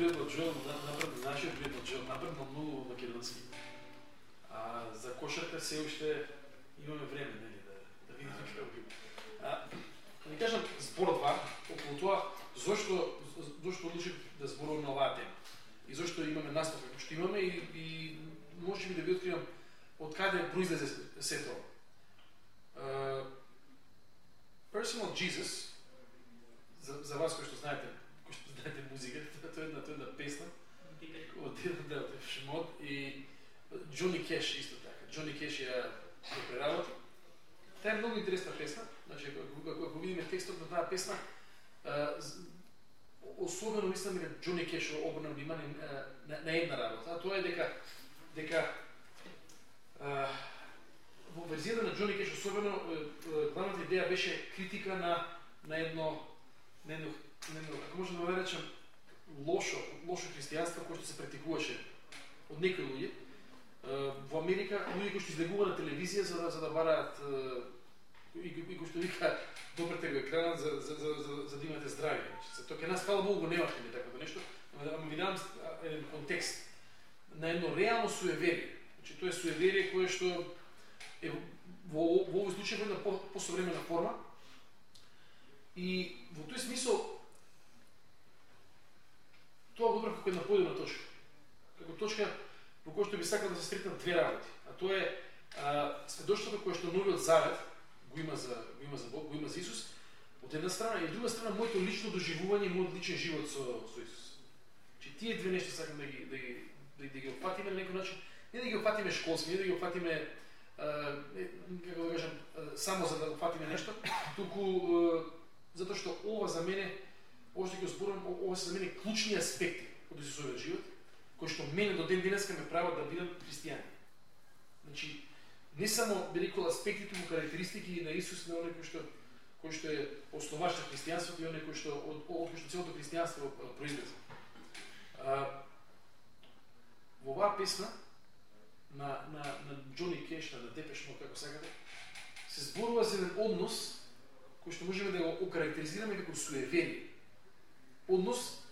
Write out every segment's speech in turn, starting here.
пријател Джоел, напред нашиот Джоел, напред на многу македонски. А за кошарка се уште имаме време, нели, да, да видиме како би. А, да кажам збор два, околу тоа, зошто, зошто одлучив да зборувам на оваа тема. И зошто имаме настав како што имаме и, и може би да ви откривам од каде произлезе се тоа. Uh, Personal Jesus, за, за вас кои што знаете, кои музика, тоа е една, тоа е една песна од еден дел од Шмот и Джони Кеш исто така. Джони Кеш ја ја преработи. Таа е многу интересна песна. Значи, ако, ако видиме текстот на таа песна, особено мислам дека Джони Кеш обрна внимание на, на една работа, а тоа е дека дека а, во верзијата на Джони Кеш особено главната идеја беше критика на на едно на едно, не, едно може да го речем лошо лошо христијанство кое што се практикуваше од некои луѓе во Америка луѓе кои што излегува на телевизија за да за да бараат и, и кои што вика добрте го екранот за за за за, за да имате здравје. Значи, тоа ке нас фала Богу немаше такво нешто, да, ама ви дам еден контекст на едно реално суеверие. Значи тоа е суеверие кое што е во, во овој случај во една по, посовремена форма. И во тој смисол тоа го како една поедина точка. Како точка во која што би сакал да се сретнат две работи. А тоа е а, сведоштвото кое што новиот завет го има за го има за Бог, го има за Исус, од една страна и од друга страна моето лично доживување и мојот личен живот со со Исус. Че тие две нешта сакам да ги да ги да, да ги опфатиме на некој начин, не да ги опфатиме школски, не да ги опфатиме како да кажам, само за да опфатиме нешто, туку затоа што ова за мене, Ошто ќе зборувам, ова се за мене клучни аспекти од Исусовиот живот, кои што мене до ден денеска ме прават да бидам христијанин. Значи, не само би рекол аспектите му карактеристики на Исус на оној кој што кој што е основач на христијанството и оној кој што од, од кој што целото христијанство произлезе. во оваа песна на, на, на Джони Кеш, на Депеш Мод, како сакате, се зборува за еден однос кој што можеме да го окарактеризираме како суеверие. Однос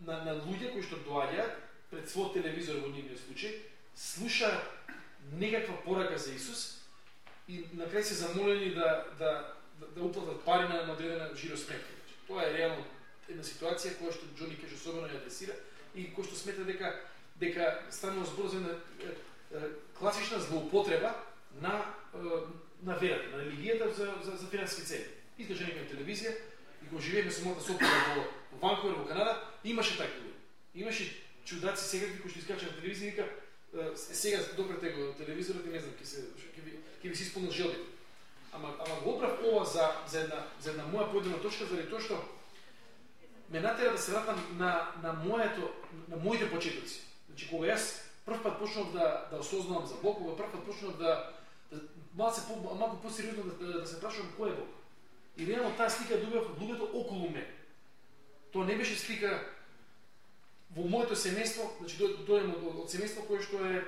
на, на луѓе кои што доаѓаат пред својот телевизор во нивниот случај, слушаат некаква порака за Исус и на крај се замолени да, да, да, да уплатат пари на, на одредена жиросметка. Значи, тоа е реално една ситуација која што Џони Кеш особено ја адресира и кој што смета дека дека станува збор за една класична злоупотреба на на верата, на религијата за за, за финансиски цели. Искаше некоја телевизија и кога живееме со мојата сопруга во Ванкувер во Канада, имаше такви Имаше чудаци секакви кои што искача на телевизија и вика сега допрете го телевизорот и не знам ќе се ќе ви ќе ви се исполни желбите. Ама ама го оправ ова за за една за една моја поедина точка заради тоа што ме натера да се вратам на на моето на моите почетоци. Значи кога јас прв пат почнав да да осознавам за Бог, кога прв пат почнав да, да малку по малку посериозно да, да, да се прашувам кој е Бог. И реално таа слика добивав од луѓето околу мене. Тоа не беше слика во моето семејство, значи дојдем од, од семејство кое што е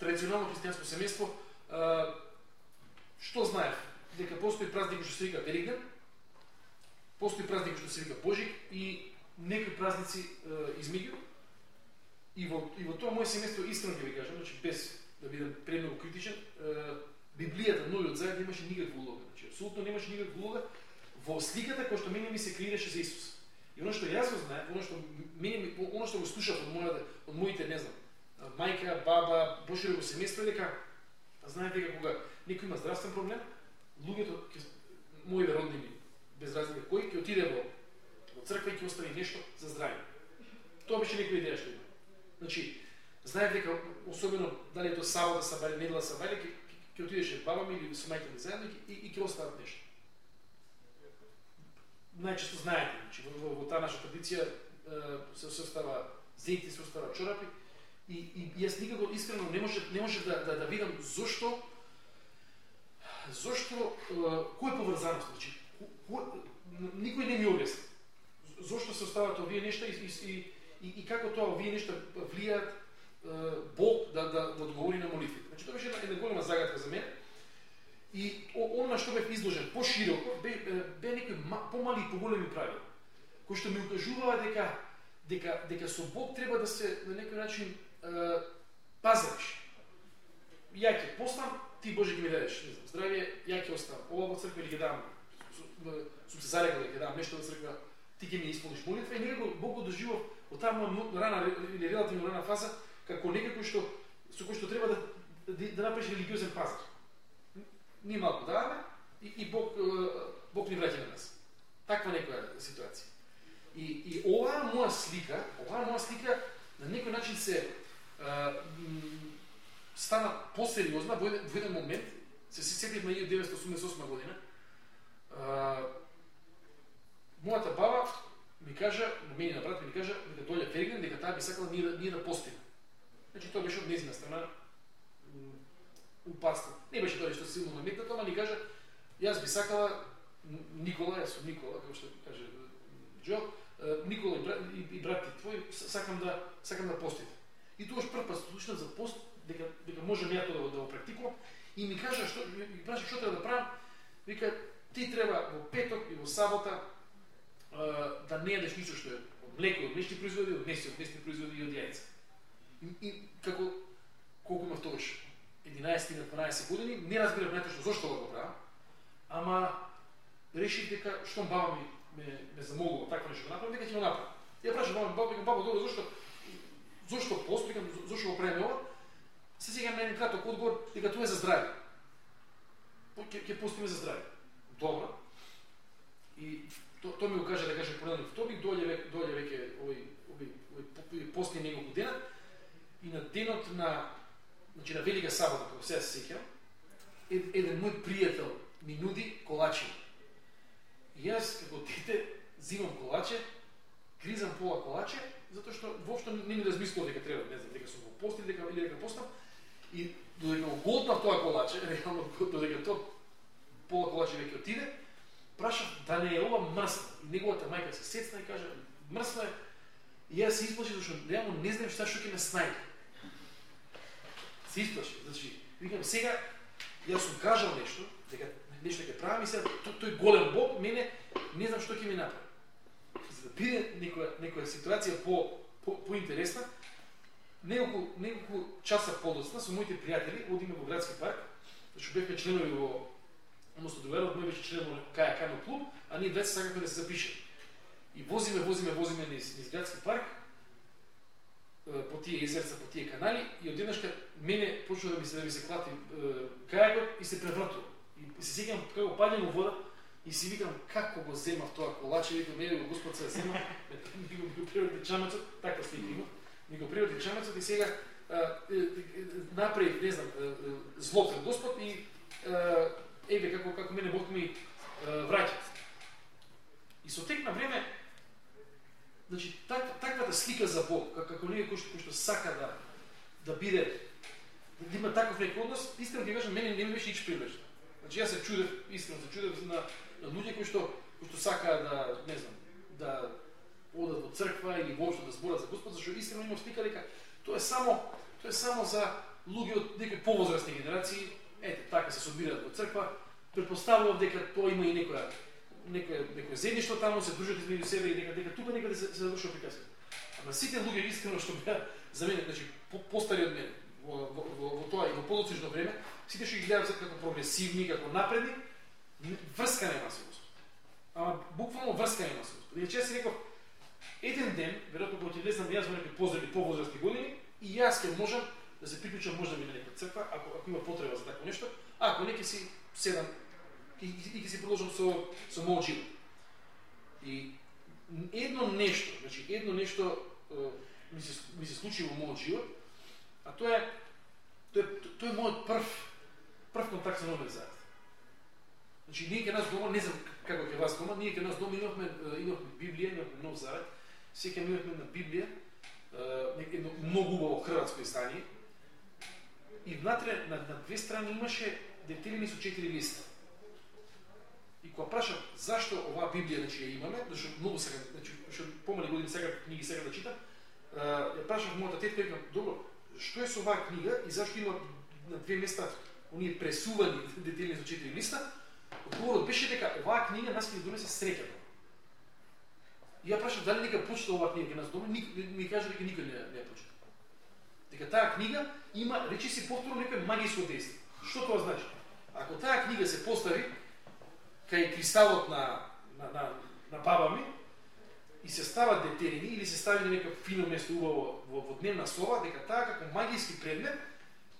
традиционално христијанско семејство, а, што знаев? Дека постои празник што се вика Великден, постои празник што се вика Божик и некои празници измеѓу. И во, и во тоа моје семејство искрено ќе ви кажам, значи без да бидам премногу критичен, а, Библијата, новиот завет немаше никаква улога. Значи, апсолутно немаше никаква улога во сликата која што мене ми се креираше за Исус. И оно што јас го знаев, оно што мене оно што го слушав од мојата од моите, не знам, мајка, баба, пошироко семејство дека знаете дека кога некој има здравствен проблем, луѓето ќе мои роднини без разлика кој ќе отиде во во црква и ќе остави нешто за здравје. Тоа беше некоја идеја што има. Значи, знаев дека особено дали е тоа сабота сабајле, недела сабајле, ќе отидеше баба ми или со мајка ми заедно и, и ќе останат нешто најчесто знаете, значи во, во, во таа наша традиција се состава зејти, се остава чорапи и, и јас никако искрено не може не може да да, да видам зошто зошто кој е поврзаност, значи никој не ми објасни. Зошто се остават овие нешта и, и, и, и како тоа овие нешта влијат Бог да, да, да одговори на молитвите. Значи тоа беше една, една голема загадка за мене И она што бев изложен пошироко, бе, бе некои помали и поголеми правила, кои што ми укажуваа дека дека дека со Бог треба да се на некој начин е, пазариш. Ја ќе постам, ти Боже ги ми дадеш, не знам, здравје, ја ќе оставам. Ова во црква ќе дам. Сум се зарекал да ќе дам нешто во црква, ти ќе ми исполниш молитва и некако Бог го доживав од таа рана или релативно рана фаза како некој што со кој што треба да да, да направиш религиозен пазар. Ние малку даваме и, и Бог Бог ни враќа на нас. Таква некоја ситуација. И, и оваа моја слика, оваа моја слика на некој начин се а, стана посериозна во еден, во еден момент, се се сетив на 1988 година, а, мојата баба ми кажа, на мене на брат ми кажа, дека дојде Ферген, дека таа би сакала ние да, ние да постиме. Значи тоа беше од незина страна упадство. Не беше тоа што силно наметнато, ама ни кажа, јас би сакала Никола, јас сум Никола, како што каже Джо, Никола и, брат, и, и брат ти твој, сакам да сакам да постите. И тогаш прв пат слушнав за пост, дека дека можам ја тоа да, да го практикувам и ми кажа што ми праша што треба да правам. Вика ти треба во петок и во сабота да не јадеш ништо што е од млеко, од млечни производи, од месо, од месни производи и од јајца. И, како колку имав тогаш 11 или 12 години, не разбирав најточно зошто го правам, ама решив дека што баба ми ме, ме замолува така нешто да направам, дека ќе го направам. Ја прашам баба, баба, баба, баба, добро, зошто зошто постои, викам, зошто го правиме ова? Се сега на еден краток одговор, дека тоа е за здравје. Ќе ќе постиме за здравје. Добро. И то, то ми го каже да каже понеделник вторник, дојде веќе дојде веќе овој овој овој после неколку дена и на денот на значи на Велика сабота, кога се сеќам, еден мој пријател ми нуди колачи. И јас како дете зимам колаче, гризам пола колаче, затоа што воопшто не ми размислувам дека треба, не знам, дека сум го постил дека или дека постам и додека го голтнав тоа колаче, реално додека тоа пола колаче веќе отиде, прашав да не е ова мрсно. И неговата мајка се сецна и кажа, мрсно е. И јас се исплаши зашто реално не знам што што ќе ме снајде се исплаши. Значи, викам сега јас сум кажал нешто, дека нешто ќе правам и сега тој, голем Бог мене не знам што ќе ми направи. За да биде некоја некоја ситуација по по, по интересна, неколку неколку часа подоцна со моите пријатели одиме во градски парк, зашто бевме членови во односно доверот мој беше член во кајакано клуб, а ние двете сакавме да се запишеме. И возиме, возиме, возиме низ, низ градски парк, по тие езерца, по тие канали и одеднашка мене почна да ми се да ми се клати кајакот и се превртува. И се сеќавам како паднем во вода и си викам како го земав тоа колаче, викам мене го Господ се зема, ми го, го преврти чамецот, така слика има, ми го преврти чамецот и сега направи, не знам, зло пред Господ и еве како како мене Бог ми враќа. И со тек на време Значи, так, таквата слика за Бог, како ние кој што, кој што сака да, да биде, да има таков некој однос, искрено ќе кажам, мене не ми беше ич привлечено. Значи, јас се чудев, искрено се чудев на, на луѓе кои што, кои што сака да, не знам, да одат во црква или воопшто да зборат за Господ, зашто искрено имам слика дека тоа е само тоа е само за луѓе од некои повозрастни генерации, ете, така се собираат во црква, предпоставував дека тоа има и некоја некој нека земјиште таму се дружат измеѓу себе и нека дека тука некаде се, се завршува приказка. Ама сите луѓе искрено што беа за мене, значи по, постари од мене во, во, во, во тоа и во подоцнично време, сите што ги гледам како прогресивни, како напредни, врска нема со Господ. Ама буквално врска нема со Господ. И значи, чест реков, еден ден, веројатно кога ќе влезнам јас во некои поздрави повозрастни години, и јас ќе можам да се приклучам можда би на некоја црква, ако, ако има потреба за такво нешто, а ако не ќе си седам и, ќе си продолжам со со мојот живот. И едно нешто, значи едно нешто ми се ми се случи во мојот живот, а тоа е тоа е тоа е мојот прв прв контакт со Новиот Завет. Значи ние ке нас дома, не знам како ќе вас дома, ние ке нас дома имавме имавме Библија, имавме Нов Завет. сеќавам имавме на Библија едно многу убаво хрватско издание. И внатре на, на две страни имаше детелини со четири листа. И кога прашам зашто оваа Библија значи ја имаме, зашто многу сега, значи што помали години сега книги сега да читам, ја прашав мојата тетка и добро, што е со оваа книга и зашто има на две места оние пресувани детели за четири листа? Одговорот беше дека оваа книга нас ќе донесе среќа. И ја прашав дали нека почита оваа книга нас дома, ми, ми кажа дека никој не, не ја почита. Дека таа книга има, речиси повторно некој магиско действие. Што тоа значи? Ако таа книга се постави кај кристалот на, на, на, на баба ми, и се стават детерини или се стави на некој фино место убаво во, во дневна соба, дека таа како магиски предмет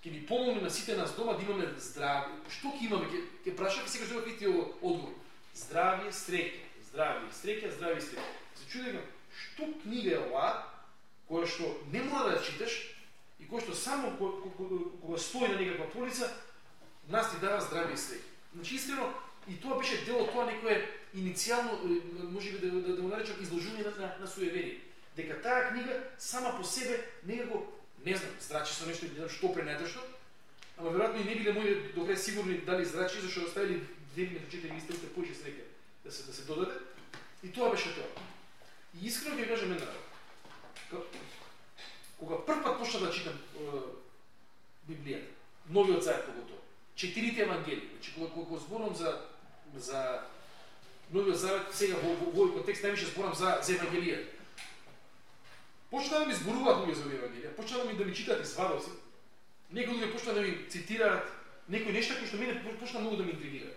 ќе ни помогне на сите нас дома да имаме здравје. Што ќе имаме? Ќе, ќе прашав и секогаш што ќе одговор. Здравје, среќа. Здравје, среќа, здравје, среќа. Се чудам што книга е оваа која што не мора да читаш и која што само кога стои на некаква полица нас ти дава здравје и среќа. Значи искрено и тоа беше дел од тоа некое иницијално може би да да, да, да наречам изложување на, на, на суеверие. Дека таа книга сама по себе некако не знам, зрачи со нешто, не знам што пренатрешно, ама веројатно и не биле мои добре сигурни дали зрачи, зашто оставили две меѓу четири листа уште повеќе среќа да се да се додаде. И тоа беше тоа. И искрено ќе кажам една работа. Кога прв пат почна да читам е, Библијата, Новиот заед поготово, четирите евангелии, значи кога, кога зборам за за Новиот Завет, сега во, во, овој контекст најмеше зборам за за Евангелијата Почна да ми зборуваат луѓе за Евангелија, почна да ми да ми читаат извадоци. Некои луѓе почна да ми цитираат некои нешта кои што мене почна многу да ми интригира.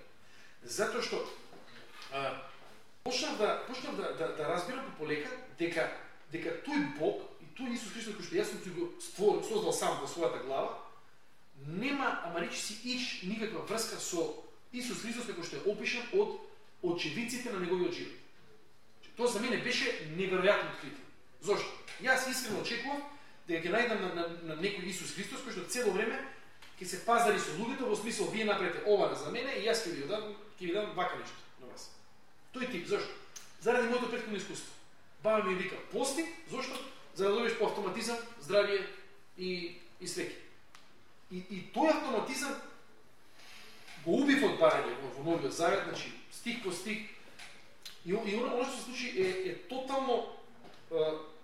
Затоа што а, почнав да почнав да, да, да разбирам полека дека дека тој Бог и тој Исус Христос кој што јас сум го створ, создал сам во својата глава, нема, ама речиси иш никаква врска со Исус Христос како што е опишан од очевиците на неговиот живот. Тоа за мене беше неверојатно откритие. Зошто? Јас искрено очекував дека ќе најдам на, на, на некој Исус Христос кој што цело време ќе се пазари со луѓето во смисол вие направете ова за мене и јас ќе ви дам ќе ви дам вака нешто на вас. Тој тип, зошто? Заради моето претходно искуство. Баба ми вика пости, зошто? За да добиеш по автоматизам здравје и и среќа. И, и тој автоматизам го убив од барање во, Новиот Завет, значи стих по стих. И, и оно што да се случи е, е тотално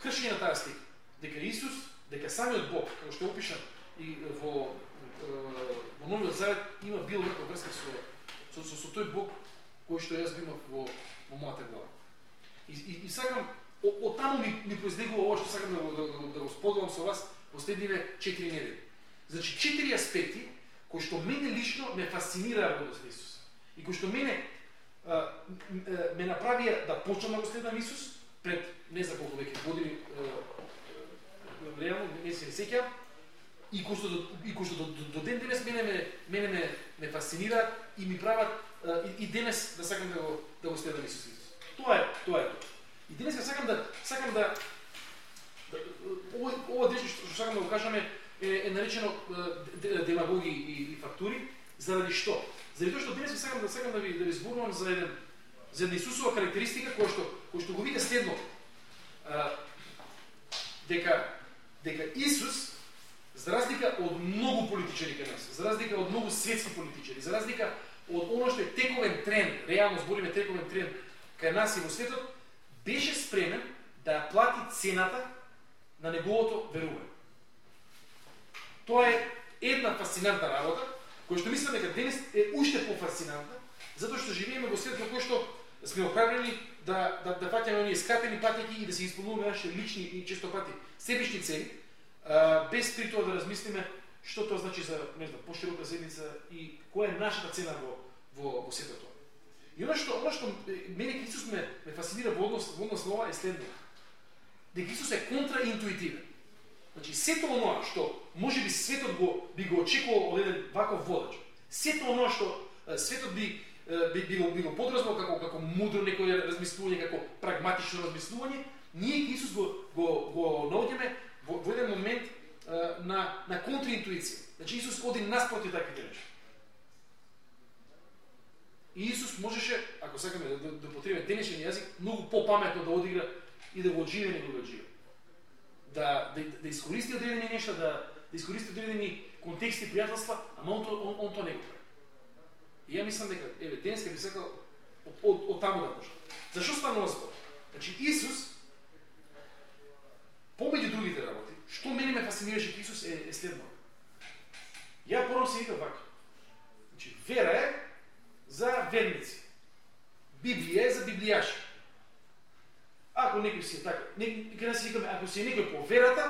кршење на таа стих. Дека Исус, дека самиот Бог, како што е опишан и во во Новиот Завет има бил некоја врска со, со, со, со тој Бог кој што јас имав во, во мојата глава. И, и, и сакам, од таму ми, ми произлегува ова што сакам да, да, да, да го споделам со вас последниве четири недели. Значи, четири аспекти кои што мене лично ме фасцинираа во Исус. И кои што мене а, ме направија да почнам да го следам Исус, пред не за колку веќе години реално не се сеќавам и кој што и кој што до, до, до ден денес мене ме мене ме, ме фасцинира и ми прават и, и денес да сакам да го да го следам Исус Тоа е, тоа е тоа. И денес ја сакам да сакам да, да ова ова дечко што сакам да го кажам е, е наречено демагоги и, и фактури заради што? Заради тоа што денес сакам да сакам да ви да ви зборувам за еден за една Исусова карактеристика која што кој што го вика следно а, дека дека Исус за разлика од многу политичари кај нас, за разлика од многу светски политичари, за разлика од оно што е тековен тренд, реално збориме тековен тренд кај нас и во светот, беше спремен да плати цената на неговото верување. Тоа е една фасцинантна работа, која што мислам дека денес е уште пофасцинантна, затоа што живееме во свет во кој што сме охрабрени да, да, да фаќаме оние скапени патеки и да се исполнуваме нашите лични и често пати себични цели, а, без при тоа да размислиме што тоа значи за, не знам, поширока седница и која е нашата цена во, во, во сето тоа. И она што, она што мене Исус ме, ме фасцинира во однос, во однос на ова е следно. Дека Исус е контраинтуитивен. Значи, сето оноа што може би светот го, би го очекувал од еден ваков водач, сето оноа што светот би би, би, го, би го подразнал како, како мудро некој размислување, како прагматично размислување, ние Исус го, го, го наоѓаме во, во еден момент а, на, на контраинтуиција. Значи Исус оди наспроти таквите нешта. И Исус можеше, ако сакаме да, да, да потребиме денешен јазик, многу попаметно да одигра и да го одживе него да живе. Да, да, да искористи одредени нешта, да, да искористи одредени контексти, пријателства, ама он, он, он, тоа не го прави. И ја мислам дека, еве, денеска би сакал од, од, од таму да почнам. Зашо станува збор? Значи, Исус, помеѓу другите работи, што мене ме фасцинираше Исус е, е следно. Ја пором се вика вака. Значи, вера е за верници. Библија е за библијаши. Ако некој си е така, некој си викаме, ако си некој по верата,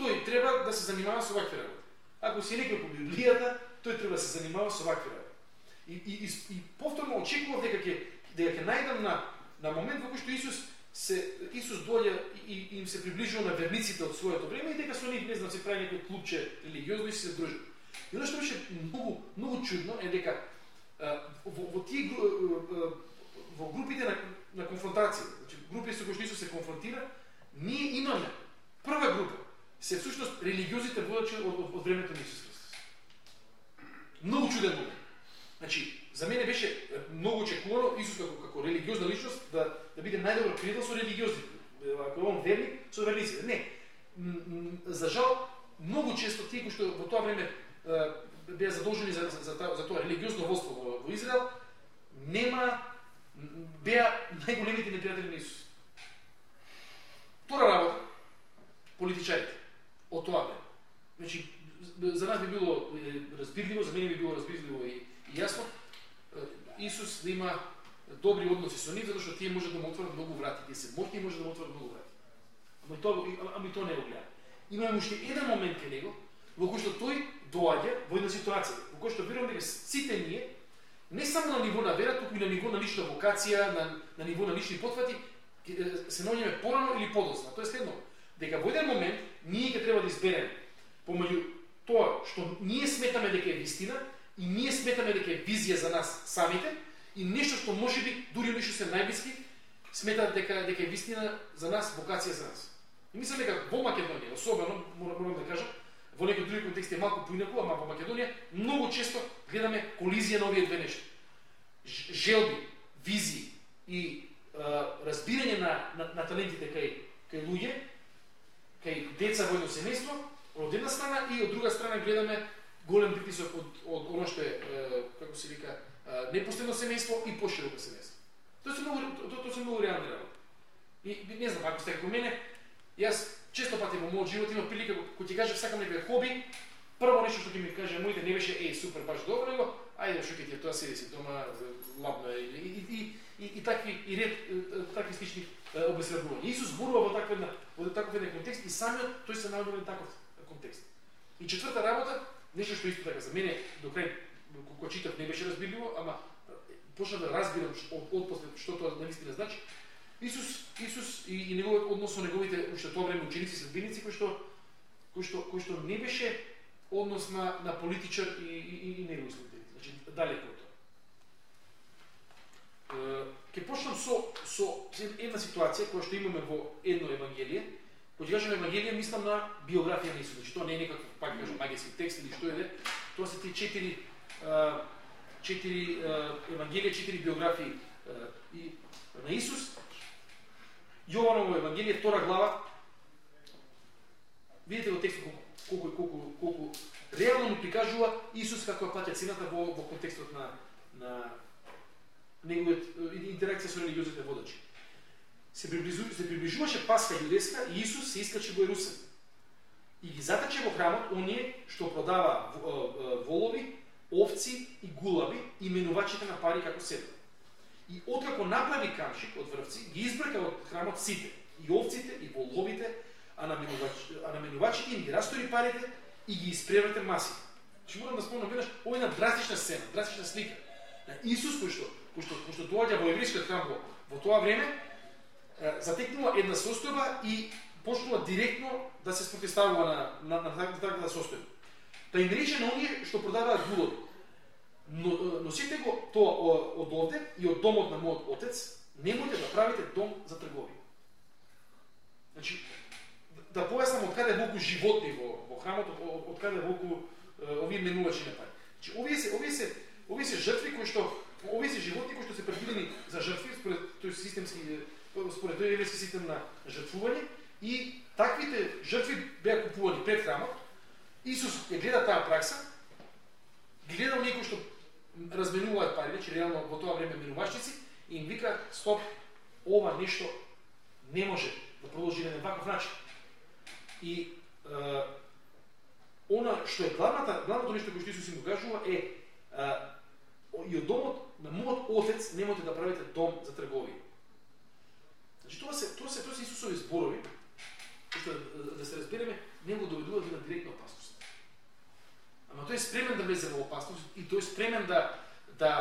тој треба да се занимава со вакви работи. Ако си некој по Библијата, тој треба да се занимава со вакви работи. И, и, и, и повторно очекував дека ќе дека ќе најдам на на момент во кој што Исус се Исус доаѓа и, и им се приближува на верниците од своето време и дека со нив не знам се прави некој клубче религиозно и се дружи. И она што беше многу многу чудно е дека во, во тие во групите на, на конфронтација, значи групи со кои што Исус се конфронтира, ние имаме прва група се всушност религиозите водачи од, од, од времето на Исус Христос. Многу чуден момент. Значи, за мене беше многу очекувано Исус како, како религиозна личност да, да биде најдобар пријател со религиозните. Ако он верник, со верниците. Не. За жал, многу често тие кои што во тоа време беа задолжени за, за, за, за тоа религиозно водство во, во Израел, нема беа најголемите непријатели на Исус. Втора работа, политичарите од тоа бе. Значи, за нас би било разбирливо, за мене би било разбирливо и, и јасно, Исус да има добри односи со нив, затоа што тие може да му отворат многу врати, тие се моќни може да му отворат многу врати. Ама и тоа, ама и тоа не го гледа. Имаме уште еден момент кај него, во кој што тој доаѓа во една ситуација, во кој што верувам дека сите ние, не само на ниво на вера, туку и на ниво на лична вокација, на, на ниво на лични потвати, се наоѓаме порано или подоцна. Тоа е следно. Дека во еден момент ние ќе треба да избереме помеѓу тоа што ние сметаме дека е вистина и ние сметаме дека е визија за нас самите и нешто што може би дури нешто се најблиски сметаат дека дека е вистина за нас, вокација за нас. И мислам дека во Македонија, особено морам да кажам, во некои други контексти е малку поинаку, ама во Македонија многу често гледаме колизија на овие две нешта. Желби, визии и а, разбирање на, на, на талентите кај, кај луѓе, кај деца во едно семејство, од една страна и од друга страна гледаме голем притисок од, од оно што е, како се вика, непоследно семејство и пошироко семејство. Тоа се многу, тоа, тоа се многу реални работи. И не знам, ако сте како мене, јас често пати во мојот живот имам прилика кога ќе кажам сакам некој хоби, прво нешто што ќе ми каже моите не беше е супер баш добро, него ајде што ќе ти тоа седи си дома, ладно е и, и, и, и, и такви и ред такви слични обесредувања. Исус зборува во таков во таков еден контекст и самиот тој се наоѓа во таков контекст. И четврта работа, Нешто што исто така за мене до крај кога читав не беше разбирливо, ама почнав да разбирам од, од после што тоа наистина значи. Исус Исус и, и неговиот однос со неговите уште тоа време ученици следбеници кои што кои што кои што не беше однос на на политичар и и, и, и негови следбеници. Значи далеку од тоа. Ке почнам со со една ситуација која што имаме во едно евангелие Кога кажам Евангелие, мислам на биографија на Исус. Значи, тоа не е некаков, пак кажам, магиски текст или што е, тоа се тие четири, четири Евангелија, четири биографии и на Исус. Јованово Евангелие, втора глава, видите во текстот колку, колку, колку реално ни прикажува Исус како плаќа цената во, во контекстот на, на неговиот интеракција со религиозните водачи се, приближу, се приближуваше Пасха јудеска и Исус се искачи во Ерусалим. И ги затаче во храмот оние што продава волови, овци и гулаби, именувачите на пари како себе. И откако направи камшик од врвци, ги избрка од храмот сите, и овците, и воловите, а наменувач, а им ги растори парите и ги испреврате масите. Значи, морам да спомнам веднаш, ова е една драстична сцена, драстична слика. На Исус кој што кој што, кој што доаѓа во еврејскиот храм во, во тоа време, затекнува една состојба и почнува директно да се спротиставува на, на, на, на таквата да состојба. Та им рече на оние што продаваат гулови. Но, носите го тоа од овде и од домот на мојот отец, немојте да правите дом за трговија. Значи, да појаснам од каде волку животни во, во храмот, од, каде волку овие менувачи на пари. Значи, овие се, овие се, овие се жртви кои што овие се животни кои што се предвидени за жртви според тој системски според тој еврејски систем на жртвување и таквите жртви беа купувани пред храмот. Исус ја гледа таа пракса, гледал некој што разменуваат пари, значи реално во тоа време минувачници, и им вика, стоп, ова нешто не може да продолжи на ваков начин. И е, она што е главната, главното нешто кој што Исус им го кажува е, е и од домот на мојот отец немојте да правите дом за трговија. Значи тоа се тоа се тоа се Исусови зборови, што да, да се разбереме, не го доведува до директна опасност. Ама тој е спремен да влезе во опасност и тој е спремен да да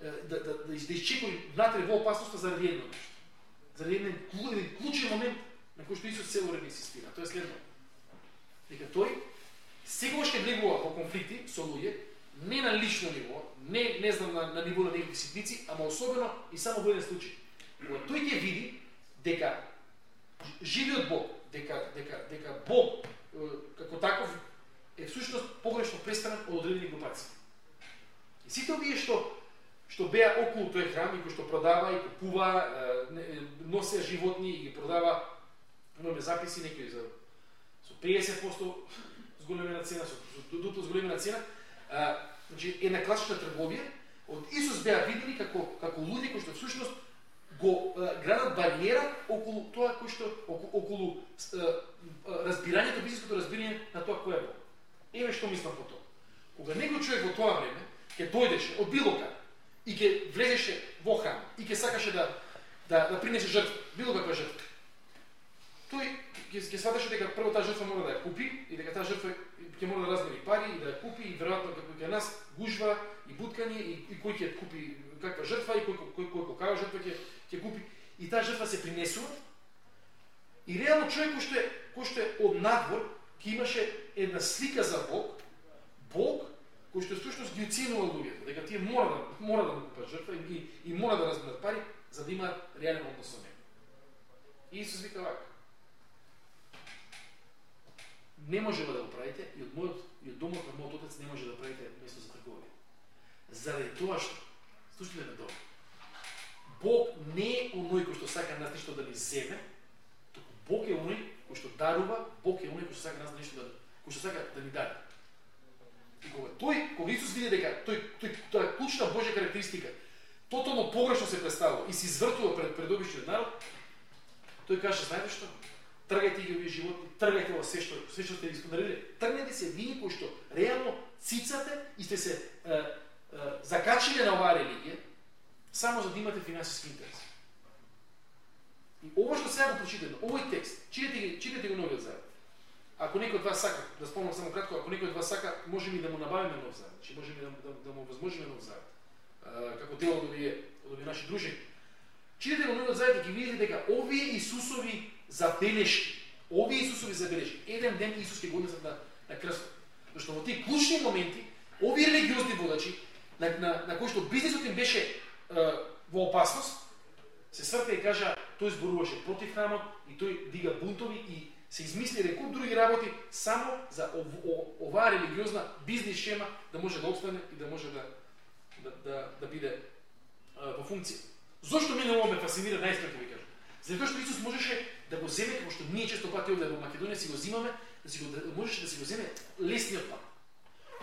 да да, да, да изчекува внатре во опасноста заради едно нешто. Заради еден, еден клучен момент на кој што Исус цело време инсистира. Тоа е следно. Дека тој секогаш ќе влегува во конфликти со луѓе, не на лично ниво, не не знам на, на ниво на некои ситници, ама особено и само во еден случај. Кога тој ќе види дека живиот Бог, дека дека дека Бог како таков е всушност погрешно представен од одредени групации. И сите овие што што беа околу тој храм и кои што продава и купува, носеа животни и ги продава, имаме записи некои за со 50% зголемена цена, со, со дупло зголемена цена, а, значи една класична трговија, од Исус беа видени како како луѓе кои што всушност го а, градат бариера околу тоа кој што околу, околу а, разбирањето, бизниското разбирање на тоа кој е Бог. Еве што мислам по тоа. Кога некој човек во тоа време ќе дојдеше од било каде и ќе влезеше во храм и ќе сакаше да да да принесе жртва, било каква жртва. Тој ќе ќе сватеше дека прво таа жртва мора да ја купи и дека таа жртва ќе мора да размери пари и да ја купи и веројатно како ќе нас гужва и буткање и, и кој ќе купи каква жртва и кој кој кој каква жртва ќе ќе купи и таа жртва се принесува. И реално човек кој што е кој што е од надвор ќе имаше една слика за Бог, Бог кој што всушност ги оценува луѓето, дека тие мора да мора да му купат жртва и, и мора да разберат пари за да имаат реален однос со него. И Исус вика вака: не можеме да го правите и од мојот и од домот на мојот отец не може да правите место за трговија. Заради тоа што слушате ме добро. Бог не е оној кој што сака нас нешто да ни земе, туку Бог е оној кој што дарува, Бог е оној кој што сака нас да нешто да кој што сака да ни даде. И кога тој, кога Исус види дека тој тој тоа клучна Божја карактеристика тотално погрешно се представува и се извртува пред пред обичниот народ, тој каже, знаете што? тргајте ги овие животни, тргајте во се што се што сте исподарили, тргнете се вие кои што реално цицате и сте се е, е, закачиле на оваа религија само за да имате финансиски интерес. И ово што сега го прочитаме, овој текст, читате ги, читате го новиот завет. Ако некој од вас сака, да спомнам само кратко, ако некој од вас сака, можеме да му набавиме нов завет, значи можеме да, да, да му да да возможиме нов завет. како дел од овие од овие наши дружини. Читате го новиот завет и ги видите дека овие Исусови забелешки. Овие Исусови забелешки. Еден ден Исус ќе го однесат на, на крстот. Зашто во тие клучни моменти, овие религиозни водачи, на, на, на кои што бизнисот им беше е, во опасност, се сврте и кажа, тој зборуваше против храмот и тој дига бунтови и се измисли рекуп други работи само за ов, ов, оваа религиозна бизнис шема да може да обстане и да може да да, да, да биде а, во функција. Зошто мене ова ме фасцинира најстрано ви кажам? Затоа што Исус можеше да го земе како што ние често пати овде да во Македонија си го зимаме, да си го да, можеше да си го земе лесниот пат.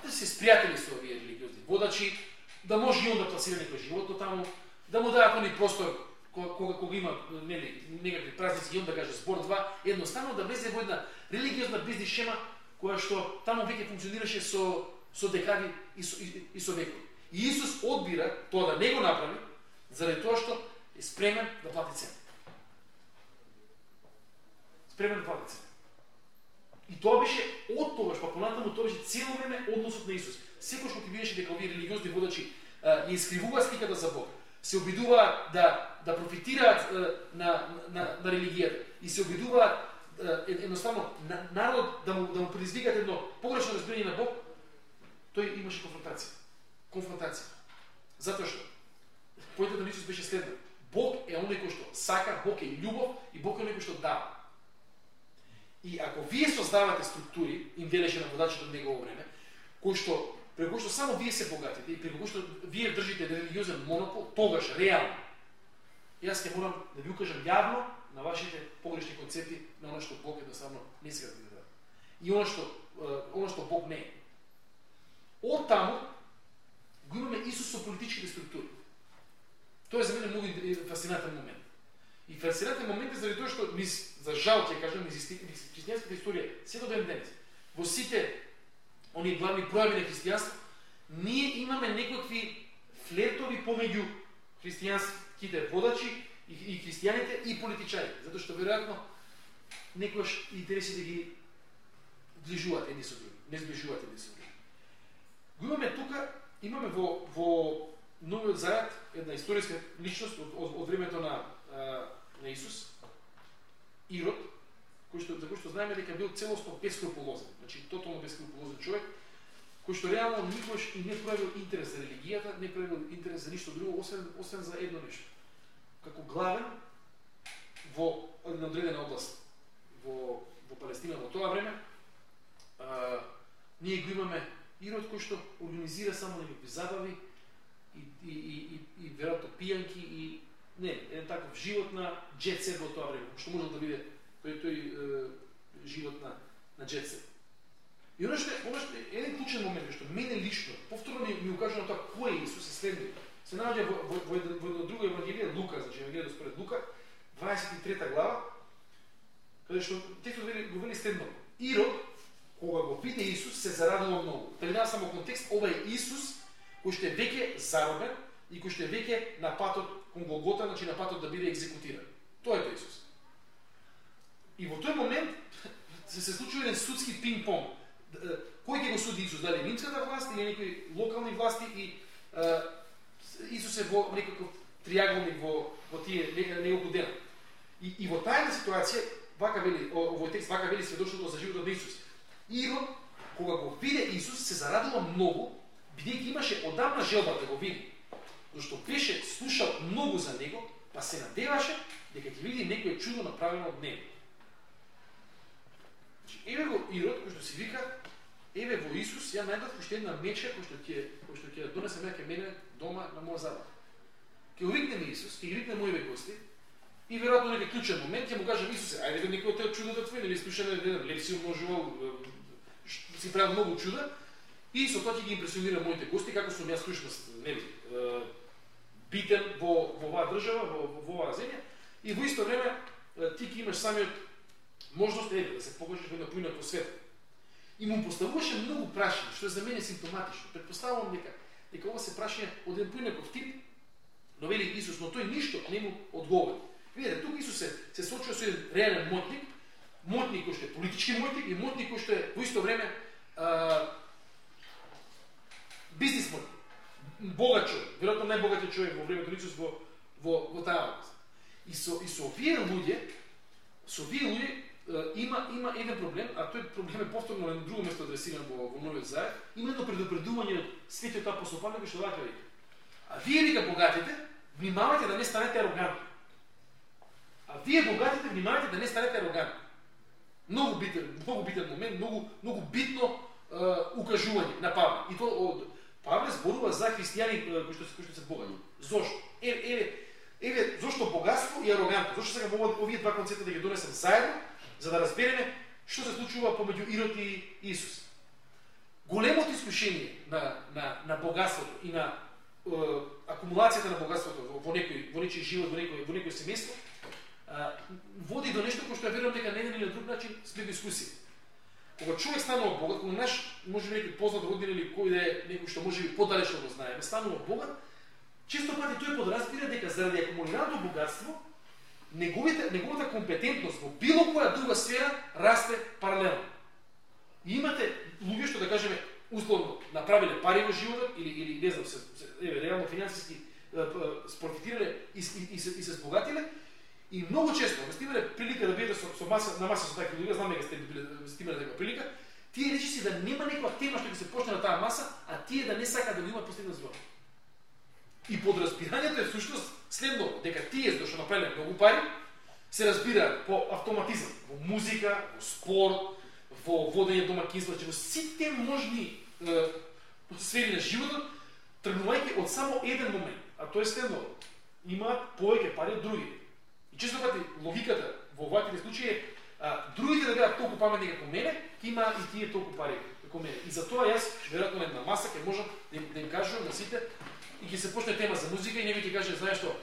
Да се спријатели со овие религиозни водачи, да може и он да пласира некој животно таму, да му дадат они простор кога, кога има нели некакви празници и да каже збор два, едноставно да влезе во една религиозна бизнес шема која што таму веќе функционираше со со декади и со, и, и со векови. И Исус одбира тоа да не го направи заради тоа што е спремен да плати цена спремен да плати цена. И тоа беше од тогаш, па понатаму тоа беше цело време односот на Исус. Секој што ти видеше дека овие религиозни водачи ја искривува сликата за Бог, се обидуваат да да профитираат на, на, на религијата и се обидуваат едноставно на, народ да му да му предизвикат едно погрешно разбирање на Бог, тој имаше конфронтација. Конфронтација. Затоа што поетата на Исус беше следна. Бог е оној кој што сака, Бог е љубов и Бог е оној кој што дава. И ако вие создавате структури, им велеше на водачите од негово време, кои што преку што само вие се богатите и преку што вие држите религиозен монопол, тогаш реално јас ќе морам да ви укажам јавно на вашите погрешни концепти на она што Бог едноставно не сега да ви даде. И она што она што Бог не е. Од таму го имаме Исус со политичките структури. Тоа е за мене многу фасцинатен момент. И фасцинатен момент е заради тоа што низ, за жал ќе кажам, низ христијанската историја, се до ден денес, во сите они главни прояви на христијанство, ние имаме некакви флертови помеѓу христијанството христијанските водачи И, и христијаните и политичарите, затоа што веројатно некојаш интересите да ги ближуваат едни со други, не сближуваат едни со други. Го имаме тука, имаме во во Новиот Завет една историска личност од, од, од времето на на Исус, Ирод, кој што за кој што знаеме дека бил целосно бескрупулозен, значи тотално бескрупулозен човек, кој што реално никош и не проявил интерес за религијата, не проявил интерес за ништо друго, освен, освен за едно нешто. Како главен во една одредена област во, во Палестина во тоа време, а, ние го имаме Ирод кој што организира само некакви забави и, и, и, и, и веројатно пијанки и не, еден таков живот на джетсе во тоа време, што може да биде тој тој е, живот на на джетсе. И оно што, оно што еден клучен момент што мене лично, повторно ми, ми укажа на тоа кој е Исус и следни. Се наоѓа во, во, во, во, во друга Лука, значи евангелија според Лука, 23 глава, каде што текстот вели, го вели следно. Ирод, кога го виде Исус, се зарадува многу. Да Преминава само контекст, ова е Исус, кој што е веќе заробен и кој што е веќе на патот кон Голгота, значи на патот да биде екзекутиран. Тоа е тој Исус. И во тој момент се се случува еден судски пинг-понг кој ќе го суди Исус? Дали римската власт или некој локални власти и е, Исус е во некаков триаголник во, во тие неколку дена. И, и во тајна ситуација, вака вели, овој текст вака вели сведоштвото за животот на Исус. Ирод, кога го виде Исус, се зарадува многу, бидејќи имаше одамна желба да го види. Зашто беше слушал многу за него, па се надеваше дека ќе види некој чудо направено од него. Значи, еве го Ирод, кој што си вика, еве во Исус ја најдов уште една меча кој што ќе кој што ќе донесе мене мене дома на моја забава. Ќе увикнеме Исус, ќе ги викне моите гости и веројатно некој клучен момент ќе му кажам Исусе, ајде ве некој од чудото твои, нели слушаме да еден лекција множувал, си правил многу чуда и со тоа ќе ги импресионира моите гости како сум јас слушност, нели, битен во во оваа држава, во, во оваа земја. И во исто време ти ќе имаш самиот можност еве да се покажеш во едно поинако свет. И му поставуваше многу прашања, што е за мене симптоматично. Предпоставувам дека дека ова се прашање од еден поинаков тип, но вели Исус, но тој ништо не му одговори. Видете, тука Исус се, се сочува со еден реален мотник, мотник кој што е политички мотник и мотник кој што е во исто време а, бизнес мотник. Богат човек, веројатно најбогатиот човек во времето на Исус во во во таа област. И со и со овие луѓе, со овие луѓе има има еден проблем, а тој проблем е повторно на друго место адресиран во, во Новиот Завет, има едно предупредување од светиот апостол Павле кој што вака вика. А вие вика богатите, внимавајте да не станете арогантни. А вие богатите внимавајте да не станете арогантни. Многу битен, многу битен момент, многу многу битно е, укажување на Павле. И тоа од Павле зборува за христијани кои што се кои што се богати. Зошто? Еве, еве, еве зошто богатство и арогантност. Зошто сакам овие два концепта да ги донесам заедно за да разбереме што се случува помеѓу Ирод и Исус. Големото искушение на, на, на богатството и на акумулацијата на богатството во, во некој во нечи живот, во некој во некој семејство води до нешто кој што ја верувам дека на еден или на друг начин сме дискусија. Кога човек станува богат, кога наш може би некој познат роднина или кој да е некој што може би подалечно го знае, станува богат, често пати тој подразбира дека заради акумулираното богатство неговите, неговата компетентност во било која друга сфера расте паралелно. И имате луѓе што да кажеме условно направиле пари во животот или или не знам се, се еве реално финансиски спрофитирале и, и, и, се, и се збогатиле и многу често кога сте имале прилика да бидете со, со маса на маса со такви луѓе, знам дека сте биле сте имале таква прилика, тие речи си да нема некоја тема што ќе се почне на таа маса, а тие да не сакаат да го имаат последен збор. И подразбирањето е всушност следно, дека тие што што направиле многу пари, се разбира по автоматизам, во музика, во спорт, во водење домакинство, во сите можни сфери на животот, тргнувајќи од само еден момент, а тоа е следно, имаат повеќе пари од други. И често пати логиката во овакви случаи е а, другите да бидат толку паметни како мене, ќе има и тие толку пари како мене. И затоа јас веројатно една маса ќе можам да им, да им кажувам на сите и ќе се почне тема за музика и некој ќе каже, знаеш што,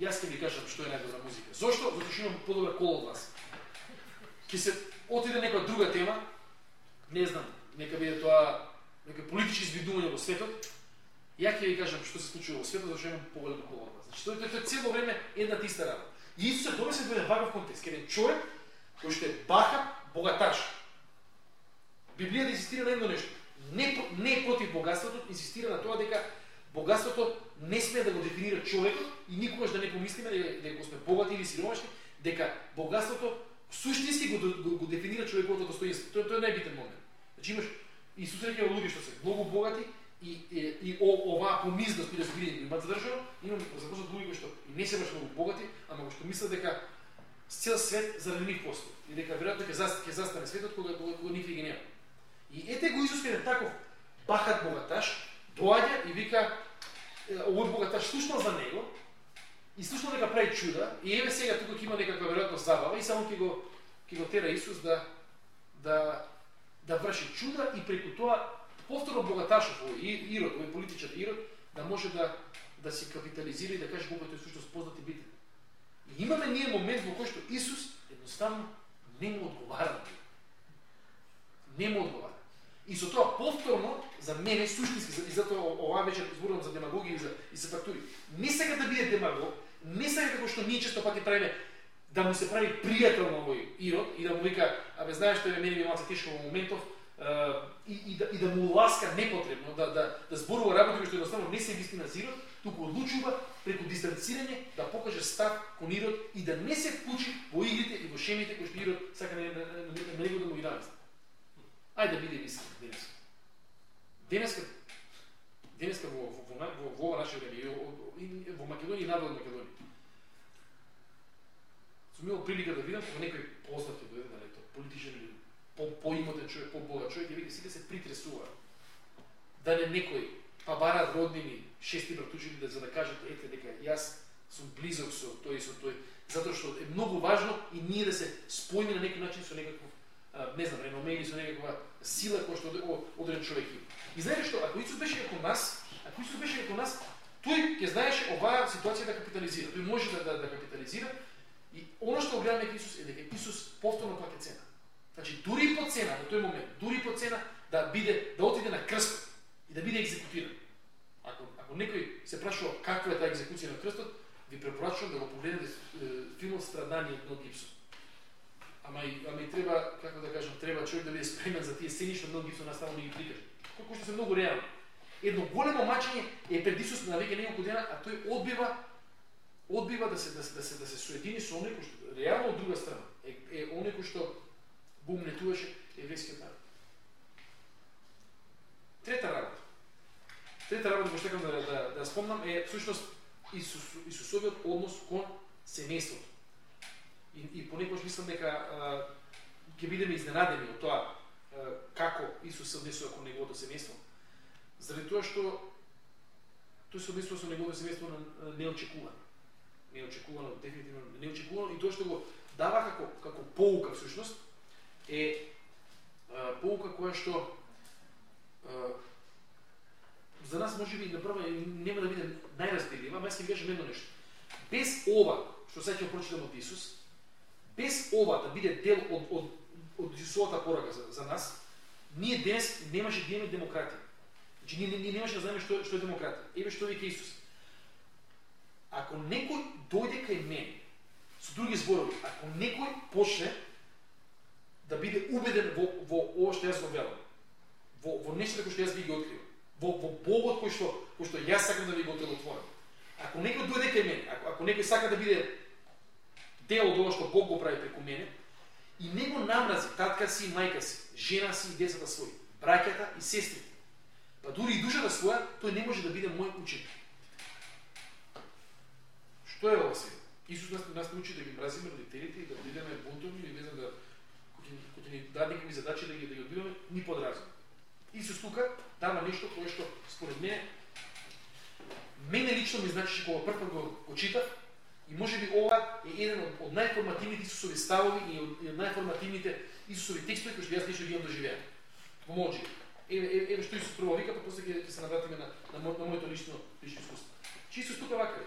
јас ќе ви кажам што е најдобра музика. Зошто? Затоа што имам подобра кола од вас. Ќе се отиде некоја друга тема, не знам, нека биде тоа нека политички извидување во светот, Ја ќе ви кажам што се случува во светот, зашто имам поголема кола од вас. Значи, тоа е цело време една тиста работа. И Исус се донесе до еден ваков контекст, еден човек кој што е баха, богаташ. Библијата инсистира на едно нешто. Не, не е против богатството, инсистира на тоа дека богатството не смее да го дефинира човекот и никогаш да не помислиме дека, дека сме богати или сиромашни, дека богатството суштински го, го, го дефинира човековото достоинство. Тоа, тоа е најбитен момент. Значи имаш и сусреќа луѓе што се многу богати и, и, и о, оваа помизност се разбирање имаат задржано, имам запознат луѓе што и не се баш многу богати, ама кои што мислат дека цел свет заради нив постои и дека веројатно ќе застане, застане светот кога кога, кога нив ги нема. И ете го Исус еден таков бахат богаташ доаѓа и вика овој богаташ слушнал за него и слушнал дека прави чуда и еве сега тука ќе има некаква веројатно забава и само ќе го ќе го тера Исус да да да врши чуда и преку тоа повторно богаташов овој Ирод, овој политичар Ирод да може да да се капитализира и да каже колку тој всушност познат и битен. И имаме ние момент во кој што Исус едноставно не му одговара. Не му одговара. И со тоа повторно за мене суштински и затоа оваа вечер зборувам за демагогија и за и за фактури. Не сега да биде демагог, не сега како што ние често пати правиме да му се прави пријател на овој Ирод и да му вика, абе знаеш што е мене ми малце тешко во моментов, и, и, да, и да му ласка непотребно, да, да, да зборува работи кои што едноставно не се вистина за Ирод, туку одлучува преку дистанцирање да покаже став кон Ирод и да не се вклучи во игрите и во шемите кои што Ирод сака на, на, на, на него да му ги намести. Ајде да биде искрен денес. Денеска денеска во во во, во, во во наше време во Македонија и надвор Македонија. Сум имал прилика да видам кога некој познат ќе дојде да на тоа политичен или по поимотен човек, по богат човек и види сите се притресува. Да не некој па бараат роднини, шести братучини да за да кажат ете дека јас сум близок со тој и со тој, затоа што е многу важно и ние да се спојиме на некој начин со некаков не знам, реноме или со некаква сила која што одреден човек има. И знаете што, ако Исус беше како нас, ако Исус беше како нас, тој ќе знаеше оваа ситуација да капитализира. Тој може да, да, да капитализира и оно што гледаме дека Исус е дека Исус повторно плаќа цена. Значи дури по цена во тој момент, дури по цена да биде да отиде на крст и да биде екзекутиран. Ако ако некој се прашува каква е таа екзекуција на крстот, ви препорачувам да го погледнете филмот Страдание од Гибсон Ама и, ама и треба, како да кажам, треба човек да биде спремен за тие сцени што Мел Гибсон наставно да ги прикаже. Колку што се многу реално. Едно големо мачење е пред Исус на веќе неколку дена, а тој одбива одбива да се да се да се, да се соедини со оној кој што реално од друга страна е, е оној кој што го умнетуваше еврејскиот народ. Трета работа. Трета работа што сакам да, да, да спомнам е всушност Исус, Исусовиот однос кон семејството. И, и понекогаш мислам дека ќе бидеме изненадени од тоа а, како Исус се однесува кон неговото семејство. Заради тоа што тој се однесува со неговото семејство на неочекувано. Неочекувано, дефинитивно неочекувано и тоа што го дава како како поука всушност е а, поука која што е, за нас може би на прва нема да биде најразбирлива, ама јас ќе кажам едно нешто. Без ова што сега ќе прочитам од Исус, без ова да биде дел од, од, од Исусовата порака за, за нас, ние денес немаше да имаме демократија. Значи, ние, ние немаше да знаеме што, што е демократија. Еве што вика Исус. Ако некој дојде кај мене, со други зборови, ако некој почне да биде убеден во, во ова што јас го велам, во, во нешто кој што јас ви ги откривам, во, во Богот кој што, кој што јас сакам да ви го отворам. Ако некој дојде кај мене, ако, ако некој сака да биде дел од ова што Бог го прави преку мене, и не го намрази татка си, мајка си, жена си и децата своји, браќата и сестрите. Па дури и душата своја, тој не може да биде мој ученик. Што е ова сега? Исус нас, нас научи да ги мразиме родителите и да бидеме бунтовни или не знам да кој ни даде некакви задачи да ги да ги одбиваме ни под разум. Исус тука дава нешто кое што според мене мене лично ми значи кога прв го, го читав, И може би ова е еден од, од најформативните Исусови ставови и од, од најформативните Исусови текстови кои што јас лично ги имам доживеа. Помоџи. Еве, еве, еве што Исус прво вика, па после ќе се навратиме на, на, мо, на моето лично лично искуство. Чи Исус тука вака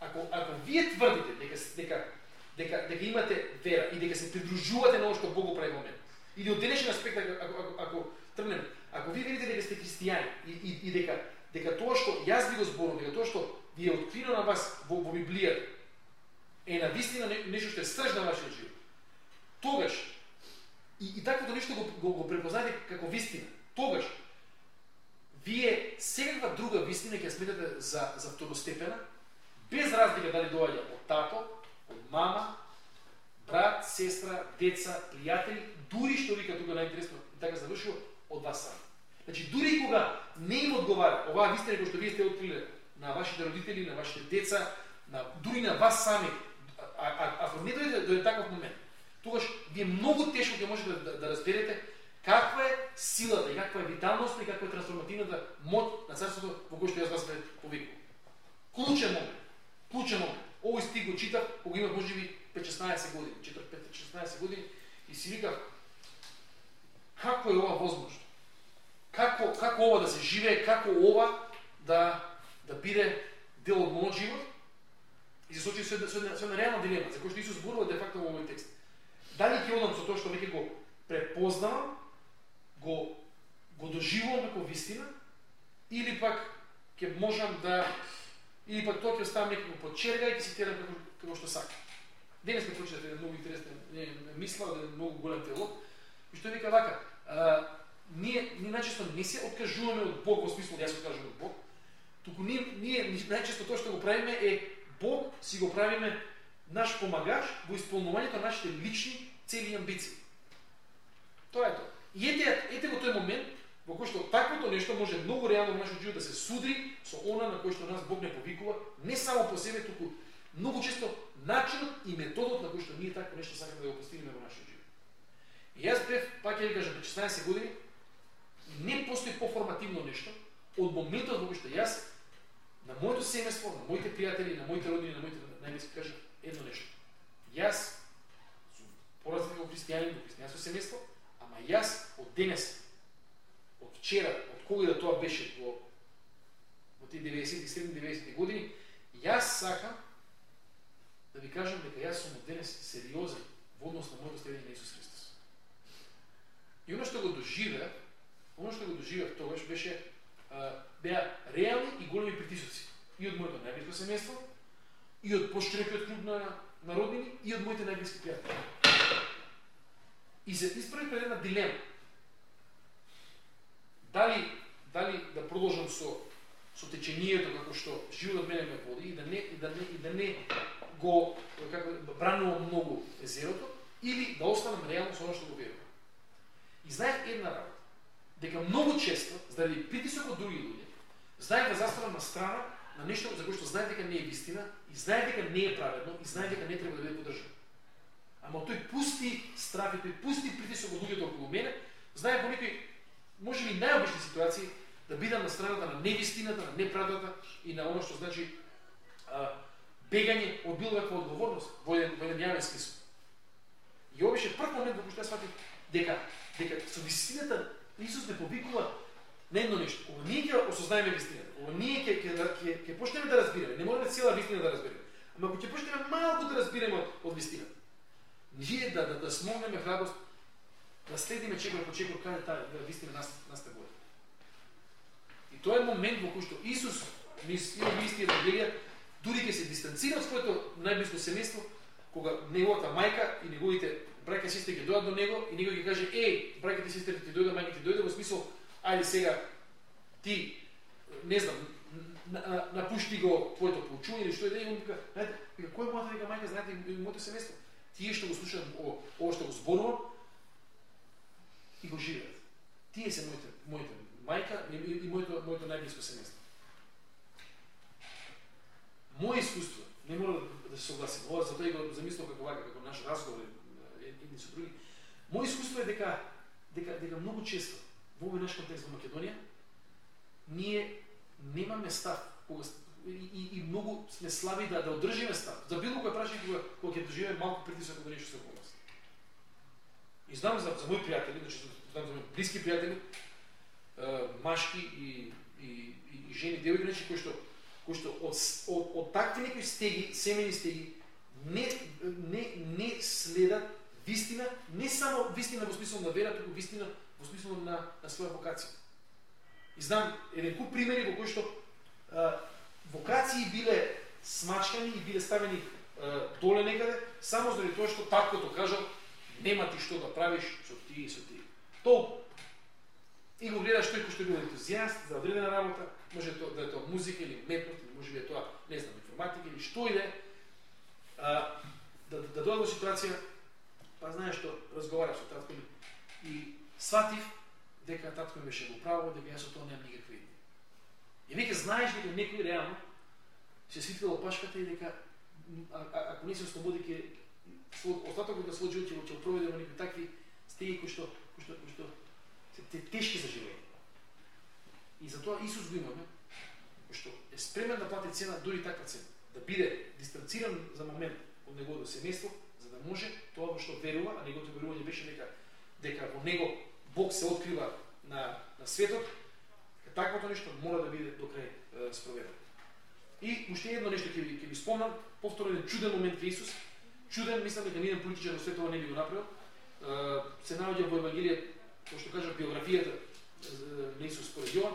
Ако ако вие тврдите дека дека дека дека имате вера и дека се придружувате на што Бог го прави во мене, или од денешен аспект ако ако, ако, ако тргнем, ако вие верите дека сте христијани и, и, и дека дека тоа што јас ви го зборувам, дека тоа што ви е открино на вас во, во Библијата, е на вистина нешто што е срж на вашиот живот. Тогаш и, и таквото нешто го, го, го препознаете како вистина. Тогаш вие секаква друга вистина ќе сметате за за второстепена, без разлика дали доаѓа од тато, од мама, брат, сестра, деца, пријатели, дури што вика тука најинтересно и така завршува од вас сами. Значи дури кога не им одговара оваа вистина која што вие сте откриле на вашите родители, на вашите деца, на дури на вас сами, а, а, ако не дојде до таков момент, тогаш вие многу тешко ќе можете да, да разберете каква е силата и каква е виталноста и каква е трансформативната мод на царството во кој што јас вас повикувам. Клучен момент. Клучен. Овој стиг го читав кога имав може би 15 години, 4-5-16 години и си викав како е ова возможно? Како како ова да се живее, како ова да да биде дел од мојот живот? И се случи со една, со една реална дилема, за која што Исус зборува де факто во овој текст. Дали ќе одам со тоа што веќе го препознавам, го го доживувам како вистина, или пак ќе можам да или пак тоа ќе оставам некако под черга и ќе си како, како што сака. Денес ме прочитате една многу интересна не, мисла, да многу голем теолог, и што вика вака, а, ние, ние најчесто не се откажуваме од Бог, во смисло да јас откажувам од Бог, туку ние, ние најчесто тоа што го правиме е Бог си го правиме наш помагаш во исполнувањето на нашите лични цели и амбиции. Тоа е тоа. И ете, ете го тој момент во кој што таквото нешто може многу реално во нашиот живот да се судри со она на кој што нас Бог не повикува, не само по себе, туку многу често начинот и методот на кој што ние такво нешто сакаме да го постигнеме во нашиот живот. И јас бев, пак ќе ви кажам, 16 години, не постои поформативно нешто од моментот во кој што јас на моето семејство, на моите пријатели, на моите родини, на моите најблиски кажа едно нешто. Јас сум поразвен во христијанин, во христијанско семејство, ама јас од денес вчера, од кога да тоа беше во во тие 97-90 години, јас сакам да ви кажам дека јас сум од денес сериозен во однос на моето следење на Исус Христос. И оно што го доживеа, оно што го доживеав тогаш беше беа реални и големи притисоци. И од моето најблиско семејство, и од поштрепиот клуб на, на роднини, и од моите најблиски пријатели. И се исправи пред една дилема дали дали да продолжам со со течењето како што животот мене ме води и да не и да не и да не го како да бранувам многу езерото или да останам реално со она што го верувам. И знаев една работа, дека многу често заради притисок од други луѓе, знаев да застанам на страна на нешто за кое што знаев дека не е вистина и знаев дека не е праведно и знаев дека не треба да биде поддржано. Ама тој пусти страх и тој пусти притисок од луѓето околу мене, знаев во некој може би најобични ситуации да бидам на страната на невистината, на неправдата и на оно што значи а, бегање од било каква одговорност во еден, во еден јавен список. И ова беше прв момент во кој што сватив дека дека со вистината Исус не повикува на едно нешто. Ова ние ќе осознаеме вистината, Ова ние ќе ќе ќе ќе почнеме да разбираме, не мораме цела вистина да разбираме. Ама ако ќе почнеме малку да разбираме од, од вистината, ние да, да, да смогнеме храброст да следиме чекор по чекор каде таа да вистина нас нас те води. И тоа е момент во кој што Исус ни ви исти Евангелија дури ќе се дистанцира од своето најблиско семејство, кога неговата мајка и неговите браќа и сестри ќе дојдат до него и него ќе каже еј, браќите и сестри ти дојде, мајка ти дојде во смисол ајде сега ти не знам напушти го твоето поучување или што да е да и он вика, знаете, вика кој мојата вика мајка, знаете, моето семејство. Тие што го слушам о што го зборувам, и го живеат. Тие се моите, моите мајка и, и, и моето, моето најблиско семејство. Моје искуство, не мора да, се согласим, ова затоа и го замислам како вака, како наш разговор едни со други. Моје искуство е дека дека дека многу често во овој наш контекст во Македонија ние немаме став и, и, и многу сме слаби да да одржиме став. За било кој прашање кога кога ќе доживеме малку притисок од нешто се. И знам за, за мои пријатели, значи знам за мои блиски пријатели, машки и, и, и, и жени, девојки, значи, кои што, кои што од, од, од такви некои стеги, семени стеги, не, не, не следат вистина, не само вистина во смисло на вера, туку вистина во смисло на, на своја вокација. И знам еден куп примери во кои што а, вокации биле смачкани и биле ставени а, доле некаде, само заради тоа што таткото кажал, нема ти што да правиш со ти и со ти. Толку. И го гледаш тој кој што бил ентузијаст за одредена работа, може тоа да е тоа музика или метод, или може би е тоа, не знам, информатика или што и да е, да, да дојде во ситуација, па знаеш што, разговарав со татко ми и сватив дека татко ми беше го право, дека јас со тоа немам никакви идни. И веќе знаеш дека некој реално се свитил опашката и дека а, а, ако не се ослободи ке остатокот на својот живот ќе го проведе во некои такви стеги кои што кои што кои што се те тешки за живење. И затоа Исус го имаме, кој што е спремен да плати цена, дури таква цена, да биде дистанциран за момент од неговото семејство, за да може тоа во што верува, а неговото верување беше дека дека во него Бог се открива на, на светот, таквото нешто мора да биде до крај спроведено. И уште едно нешто ќе ви, ќе ви спомнам, повторно еден чуден момент во Исус, чуден, мислам дека ниједен политичар во светот не би го направил, се наоѓа во Евангелие, како што кажа биографијата на Исус според Јован,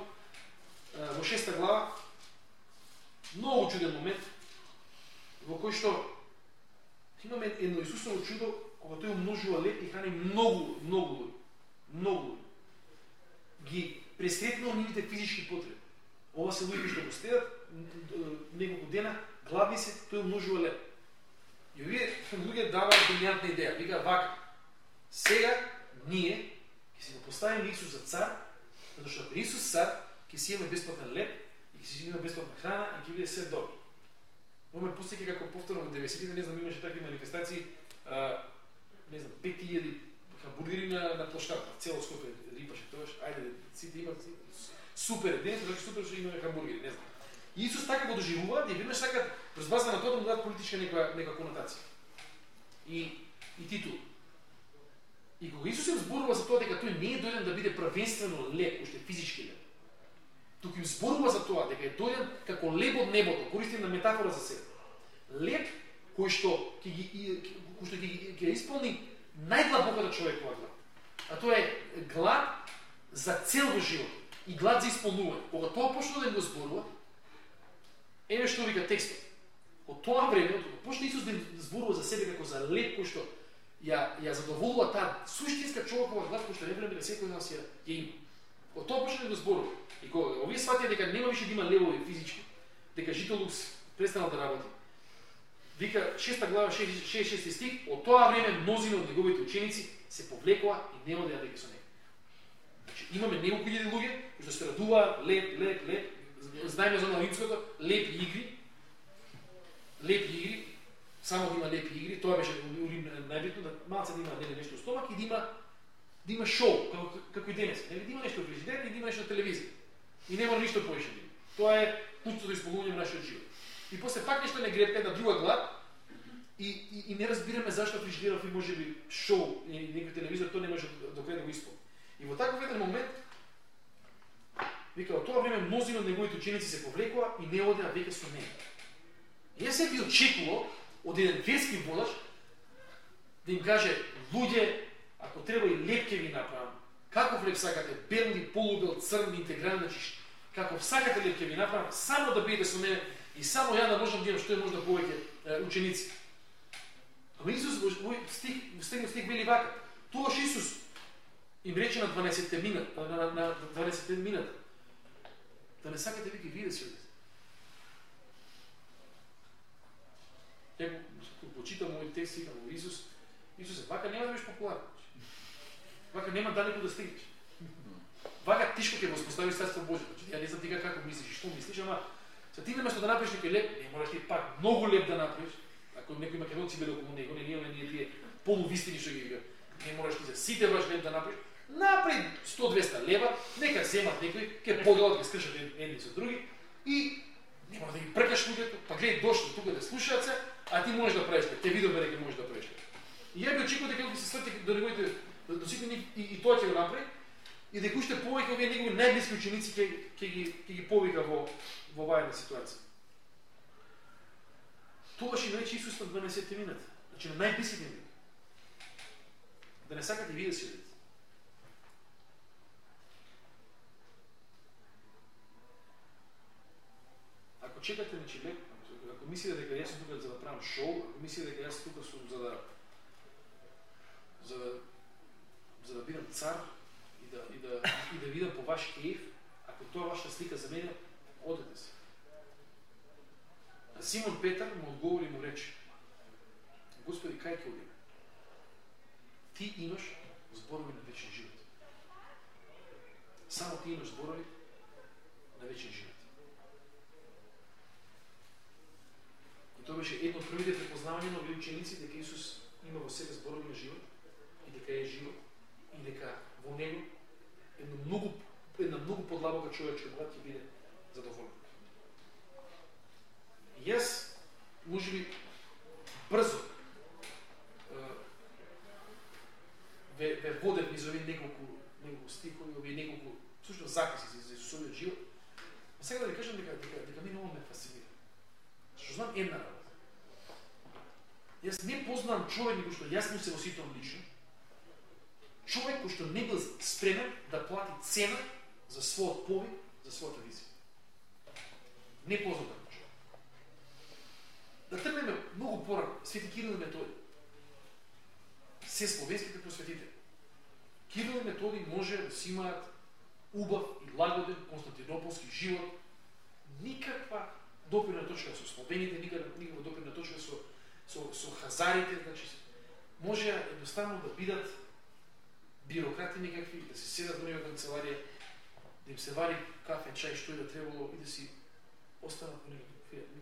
во шеста глава, многу чуден момент, во кој што имаме едно Исусово чудо, кога тој умножува леп и храни многу, многу луѓе многу ги пресретнува нивите физички потреби. Ова се луѓе што го стедат неколку дена, гладни се, тој умножува леп. И овие луѓе даваат брилјантна идеја. Вика вака, сега ние ќе си го поставиме Исус за цар, затоа што ако Исус цар, ќе си имаме бесплатен леп, и ќе си имаме бесплатна храна и ќе биде се добро. но ме пустеки како повторно во 90-тите, не знам, имаше такви манифестации, а, не знам, 5000 хамбургери на, на площадка, цело Скопје рипаше тоа, ајде, сите имат супер, ден, значи супер што имаме хамбургери, не знам. И Исус така го доживува, и веднаш сакат През база на тоа да му дадат политичка нека нека конотација. И и титул. И кога Исус им зборува за тоа дека тој не е дојден да биде правенствено леп, уште физички леп. Туку им зборува за тоа дека е дојден како леб од небото, користим на метафора за себе. Леп кој што ќе ги кој што ќе ги исполни најдлабоката човекова глад. А тоа е глад за цел во живот и глад за исполнување. Кога тоа почна да го зборува, еве што вика текстот. Од тоа време, од почна Исус да зборува за себе како за леп кој што ја ја задоволува таа суштинска човекова глад кој што не време да секој нас ја, ја има. Од тоа почна да го зборува. И кога овие сватија дека нема више да има левови физички, дека Житолукс престанал да работи, Вика, шеста глава, 66 стих, од тоа време мнозина од неговите ученици се повлекоа и не одеа дека со него. Значи, имаме неколку илјади луѓе кои што се радуваат, леп, леп, леп, знаеме за новинското, леп игри, лепи игри, само да има лепи игри, тоа беше у Рим најбитно, да малце да има деле нешто стомак и да има да има шоу, како, како и денес. Не да има нешто во фрижидер и да има нешто на телевизија. И нема ништо повеќе да има. Тоа е путото да исполнување на нашиот живот. И после пак нешто не гребе на друга глад и, и, и не разбираме зашто фрижидеров и може би шоу и некој телевизор, тоа не може до крај да, да го исполни. И во таков еден момент вика, во тоа време мнозина од неговите ученици се повлекува и не одеа веќе со него. И се би очекувал од еден верски водач да им каже, луѓе, ако треба и леп ке ви направам, каков леп сакате, белни, полубел, црн, интегрален, значи, каков сакате леп ке ви направам, само да бидете со мене, И само ја да можам да имам што е можда повеќе ученици. Ама Исус во стих, во стих вели вака. Тогаш Исус им рече на 12 минат, на, на, на 12 минат. Да не сакате вики вие да си одите. Ја го почитам овој текст и во Исус, Исус е вака нема да биш популарен. Значи. Вака нема далеко да стигнеш. Вака тишко ќе го спостави Царство Божие. Значи, ја не знам ти како мислиш, што мислиш, ама Се ти наместо да направиш некој леп, не можеш ти пак многу леп да направиш. Ако некој македонци биле околу него, не имаме ние тие полувистини што ги не можеш ти за сите баш леп да направиш. напред 100-200 лева, нека земат некои, ќе поделат, ќе скршат едни со други и не можеш да ги прекаш луѓето, па гледај дошло тука да слушаат се, а ти можеш да правиш, така. те видоме дека можеш да правиш. Така. И ја би очекувал дека ќе се срти до да неговите до да сите и, и тоа ќе го направи и дека уште повеќе овие негови најблиски ученици ќе ќе ги ќе ги повика во во оваа ситуација. Тогаш и рече Исус на 12 минат. Значи на најблиските ми. Да не сакате вие да си одите. Чекате, значи, лек, ако мислите дека јас сум тука за да правам шоу, ако мислите дека јас тука сум за да за да за да бидам цар и да и да и да видам по ваш кејф, ако тоа ваша слика за мене, одете се. Симон Петар му одговори и му рече: Господи, кај ќе одиме? Ти имаш зборови на вечен живот. Само ти имаш зборови на вечен живот. Имаше едно од првите препознавања на величеници дека Исус има во себе зборови на живот и дека е живот и дека во него едно многу една многу подлабока човечка брат ќе биде задоволен. Јас можеби брзо ве, ве водев низ овие неколку неколку стихови, овие неколку всушност записи за Исусовиот живот. А сега да ви кажам дека дека дека мене ова ме фасцинира. Што знам една работа. Јас не познавам човек кој што јас му се оситувам лично. Човек кој што не бил спремен да плати цена за својот повик, за својата визија. Не познавам таков човек. Да тргнеме многу порано, Свети Кирил Методи. Се словенските просветители. Кирил и Методи може да си имаат убав и лагоден константинополски живот, никаква допирна точка со словените, никаква, никаква допирна точка со, со, со хазарите, значи, може едноставно да бидат бирократи некакви, да се седат во нега канцеларија, да им се вари кафе, чај, што и да требало и да си останат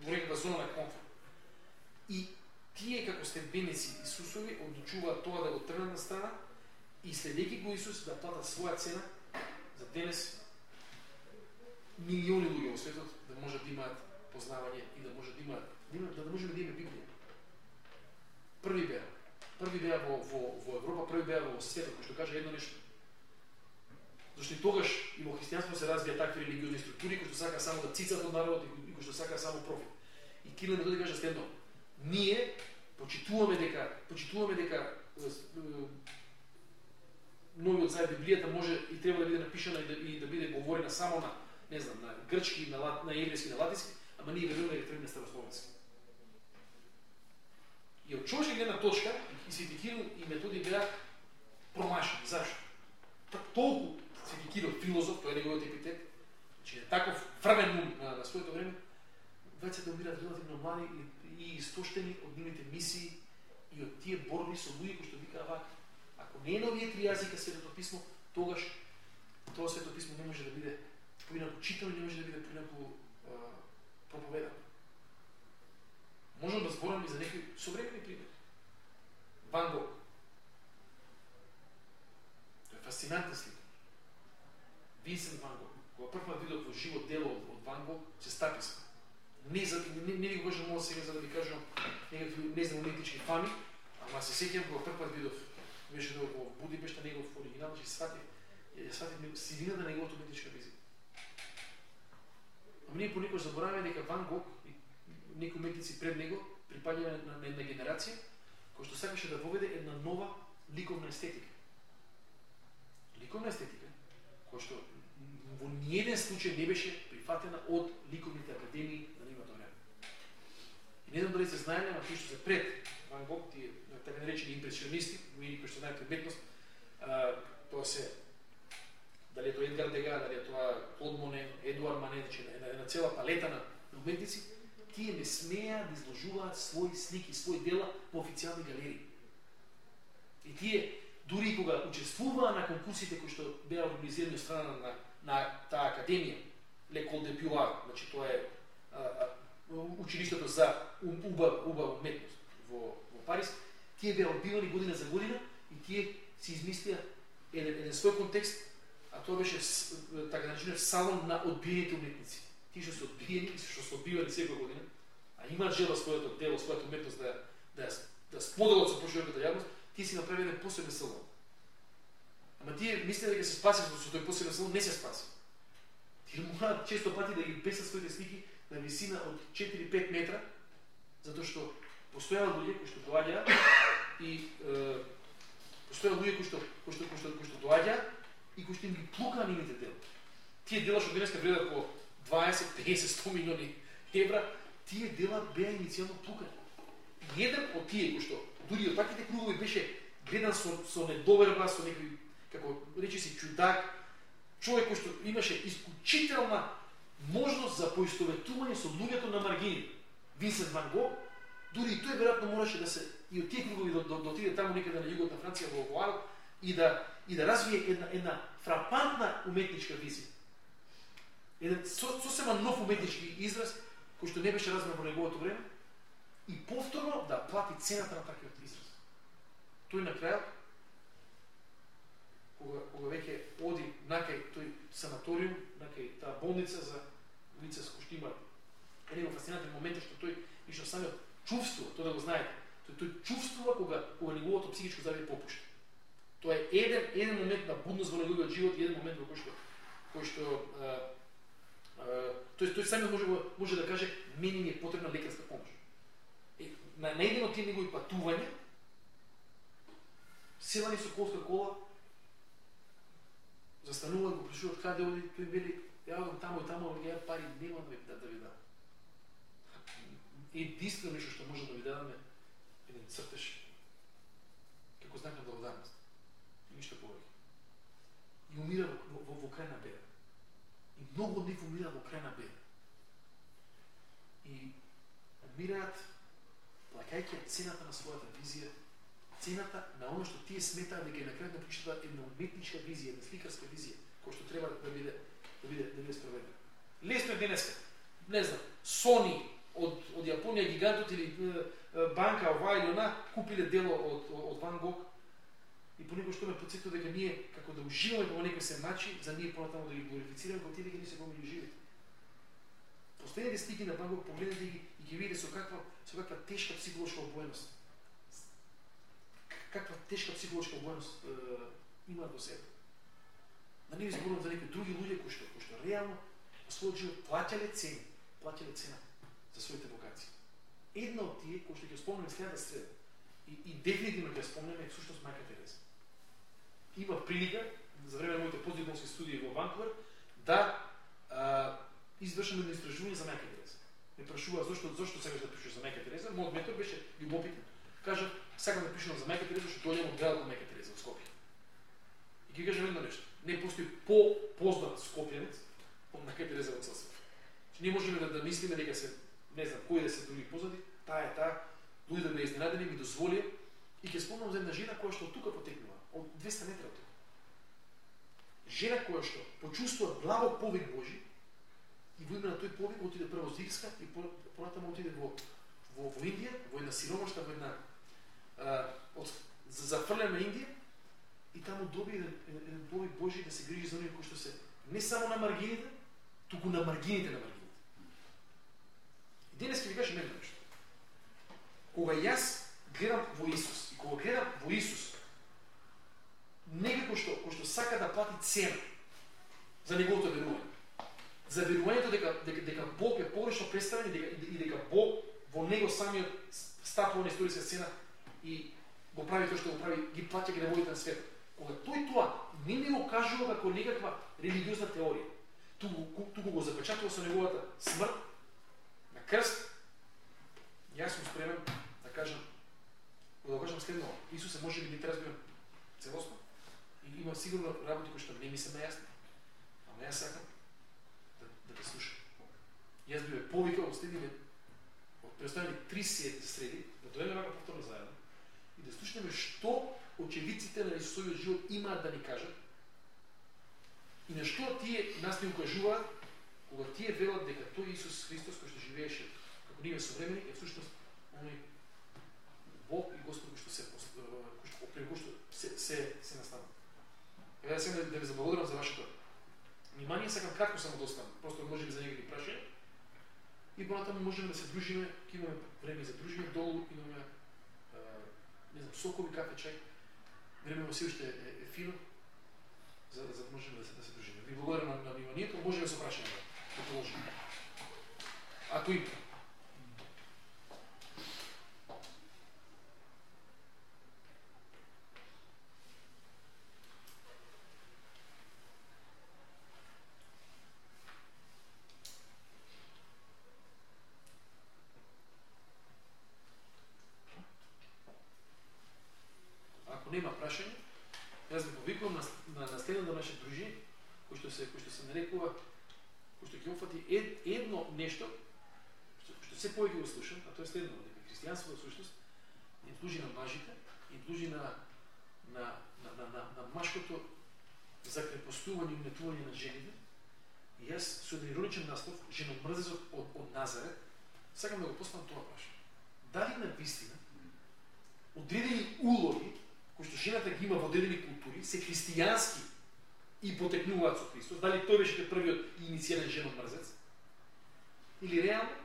во некаква зона на комфорт. И тие како бенеци Исусови одлучуваат тоа да го тргнат на страна и следејќи го Исус да платат своја цена за денес милиони луѓе во светот да можат да имаат познавање и да можат да имаат да, да можеме да имаме Библија. Први беа. Први беа во, во, во Европа, први беа во светот, кој што кажа едно нешто. Зашто и тогаш и во христијанство се развија такви религиозни структури кои што сака само да цицат од народот и кои што сака само профит. И Килен дојде кажа следно. Ние почитуваме дека почитуваме дека новиот заед Библијата може и треба да биде напишана и да, и да биде говорена само на, не знам, на грчки, на, лат, на еврејски, на латински, ама ние веруваме дека треба на старословенски. И од човечка гледна точка, и Свети Кирил и методи беа промашени. Зашто? Толку Свети Кирил, филозоф, тој е неговиот епитет, че е таков врвен ум на, на своето време, двајцата умират релативно млади и, и истоштени од нивните мисии и од тие борби со луѓе кои што викаа вака Ако не е на овие три јазика Светото писмо, тогаш тоа Свето писмо не може да биде поинаку читано, не може да биде поинаку проповедано. Можам да зборам и за некои современи примери. Ван Гог. Тоа е фасцинантна слика. Винсент Ван Гог. Кога прв видов во живо дело од, од Ван Гог, се стаписка. Не, за, не, не ви го кажам ова сега за да ви кажам некакви незнамонитички фами, ама се сеќавам кога прв видов беше во Будипешта негов оригинал, че се ја свати силината на неговото уметничка визија. Ама ние понекој забораваме дека Ван Гог некои уметници пред него припаѓа на, на една генерација која што сакаше да воведе една нова ликовна естетика. Ликовна естетика која што во ниеден случај не беше прифатена од ликовните академии на нивото време. И не знам дали се знаеле, ама тие што се пред Ван Гог, тие така наречени импресионисти, или кои што знаат уметност, тоа се дали е тоа Едгар Дега, дали е тоа Клод Моне, Едуар Мане, значи една, една цела палета на уметници, тие не смеа да изложуваат своји слики, своји дела по официјални галерии. И тие дури и кога учествуваа на конкурсите кои што беа организирани од страна на, на таа академија, Лекол де Пюар, значи тоа е а, а, училиштето за убав, убав уметност во, во Париз, тие беа одбивани година за година и тие си измислија еден, еден свој контекст, а тоа беше така да наречено салон на одбиените уметници. Тие што се одбиени и што се одбивани секоја година, а имаат жела своето дело, својата уметност да да да споделат со пошироката јавност, тие си направи еден посебен салон. Ама тие мислеа дека се спаси со тој посебен салон, не се спаси. Ти мораат често пати да ги бесат своите слики на висина од 4-5 метра, затоа што постојаа луѓе кои што доаѓаат и е, постојаа луѓе кои што кои што кои што кои што доаѓаат и кои што им ги на нивните дела. Тие дела што денеска вредат по 20, 50, 100 милиони евра, тие дела беа иницијално плукани. И еден од тие кој што дури од таките кругови беше гледан со, со недоверба, со некој, како речи си, чудак, човек кој што имаше исклучителна можност за поистоветување со луѓето на маргини. Винсент Ван Го, дури и тој веројатно мораше да се и од тие кругови да, да, да отиде таму некаде на југот на Франција во Луар и да и да развие една една фрапантна уметничка визија. Еден со, сосема нов уметнички израз кој што не беше разбран во неговото време и повторно да плати цената на таквиот израз. Тој на крајот кога, кога веќе оди накај тој санаториум, накај таа болница за лица со кои има еден фасцинатен момент што тој лично самиот чувствува, тоа да го знаете, тој, тој чувствува кога, кога неговото психичко здравје попушта. Тоа е еден, еден момент на будност во неговиот живот и еден момент во кој што, кој што а, тој, тој самиот може, може да каже, мене ми е потребна лекарска помош. Е, на, на еден од тие негови патувања, селани со колска кола, застанува го прашуваат каде оди, тој вели, ја одам таму и таму, ја пари нема да, да, да ви дам. Единствено нешто што може да ви дадаме еден цртеж како знак на благодарност. И ништо повеќе. И умира во, во, во крај на беда. Многу од нив умира во крај на беда. И умираат плакајќи цената на својата визија цената на оно што тие сметаат дека е на крај на да причата една уметничка визија, една сликарска визија, која што треба да биде да биде да биде спроведена. Лесно е денеска. Не знам, Sony од од Јапонија гигантот или банка ова или она купиле дело од од Ван Гог и понекогаш што ме подсетува дека ние како да уживаме во некој се мачи, за ние понатаму да ги глорифицираме кога тие дека не се го уживате. Последните стиги на Бангок погледнете ги и ги видите со каква со каква тешка психолошка обоеност каква тешка психолошка обојност има до себе. Да не ви зборувам за некои други луѓе кои што, кои што реално во својот живот плаќале цени, плаќале цена за своите вокации. Една од тие кои што ќе спомнеме следната среда и, и дефинитивно ќе спомнеме е всушност мајка Тереза. Има прилика за време на моите постдипломски студии во Ванкувер да а, извршам едно истражување за мајка Тереза. Ме прашува зошто зошто сакаш да пишеш за мајка Тереза? Мојот метод беше љубопитен Кажа сакам да пишам за Мека Тереза, што доаѓам од градот Мека Тереза во Скопје. И ќе кажам едно нешто. Не постои по познат скопјанец од Мека Тереза во Црсов. Значи не можеме да, да мислиме дека се, не знам, кој да се други позади, таа е таа, луѓе да ме изненадени ми дозволи и ќе спомнам за една жена која што тука потекнува, од 200 метра од тука. Жена која што почувствува благо повик Божи и во име на тој повик отиде прво во Зирска и понатаму отиде во во, во Индија, во една сиромашна, во една од, зафрлена Индија и таму доби еден, еден повик Божи да се грижи за оние кои што се не само на маргините, туку на маргините на маргините. И денес ќе ви кажам едно нешто. Кога јас гледам во Исус и кога гледам во Исус, некако што, кој што сака да плати цена за неговото верување, за верувањето дека, дека, дека Бог е погрешно представен и дека, и дека Бог во него самиот стапува на историска сцена и го прави тоа што го прави, ги плаќа ги на на свет. Кога тој тоа не не го кажува како некаква религиозна теорија, туку, туку го запечатува со неговата смрт на крст, јас сум спремен да кажам, да кажам следно, Исус може би не те разбирам целосно. И има сигурно работи кои што не ми се најасни. Ама јас сакам да, да те слушам. Јас би ме повикал, следиме представени три среди, да дојдеме вака повторно заедно и да слушнеме што очевидците на Исусовиот живот имаат да ни кажат и на што тие нас ни укажуваат кога тие велат дека тој Исус Христос кој што живееше како ние современи е всушност оној Бог и Господ кој што се кој што кој што се се се настанува. Еве сега да, ви заблагодарам за вашето внимание, сакам кратко само да останам, просто може би за некои прашања и понатаму можеме да се дружиме, ќе имаме време за дружење, долу имаме не знам, сокови, кафе, чај. Време во се уште е, е, фино, за, за да можеме да се, да се дружиме. Ви благодарам на, на вниманието, може да се прашаме да положиме. Ако има. Јас ви повикувам на, на, на следното наше дружи, кој што се кој што се нарекува кој што ќе опфати ед, едно нешто што, што се повеќе го слушам, а тоа е следното, дека христијанството всушност не служи на мажите, и служи на на на на, на, на машкото закрепостување и уметување на жените. И јас со еден ироничен наслов, женомрзецот од, од Назарет, сакам да го поставам тоа прашање. Дали на вистина одредени улоги кои што жената ги има во одредени култури се христијански и потекнуваат дали тој беше првиот иницијален женомрзец? Или реално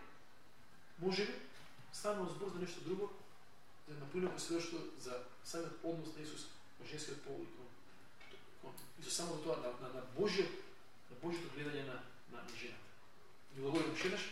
може би станува збор за нешто друго, за да напојно посведоштво за самиот однос на Исус во женскиот пол и кон, кон Исус само тоа на, на, на Божиот на Божиото гледање на, на, на жената. Ви благодарам да ушеднаш.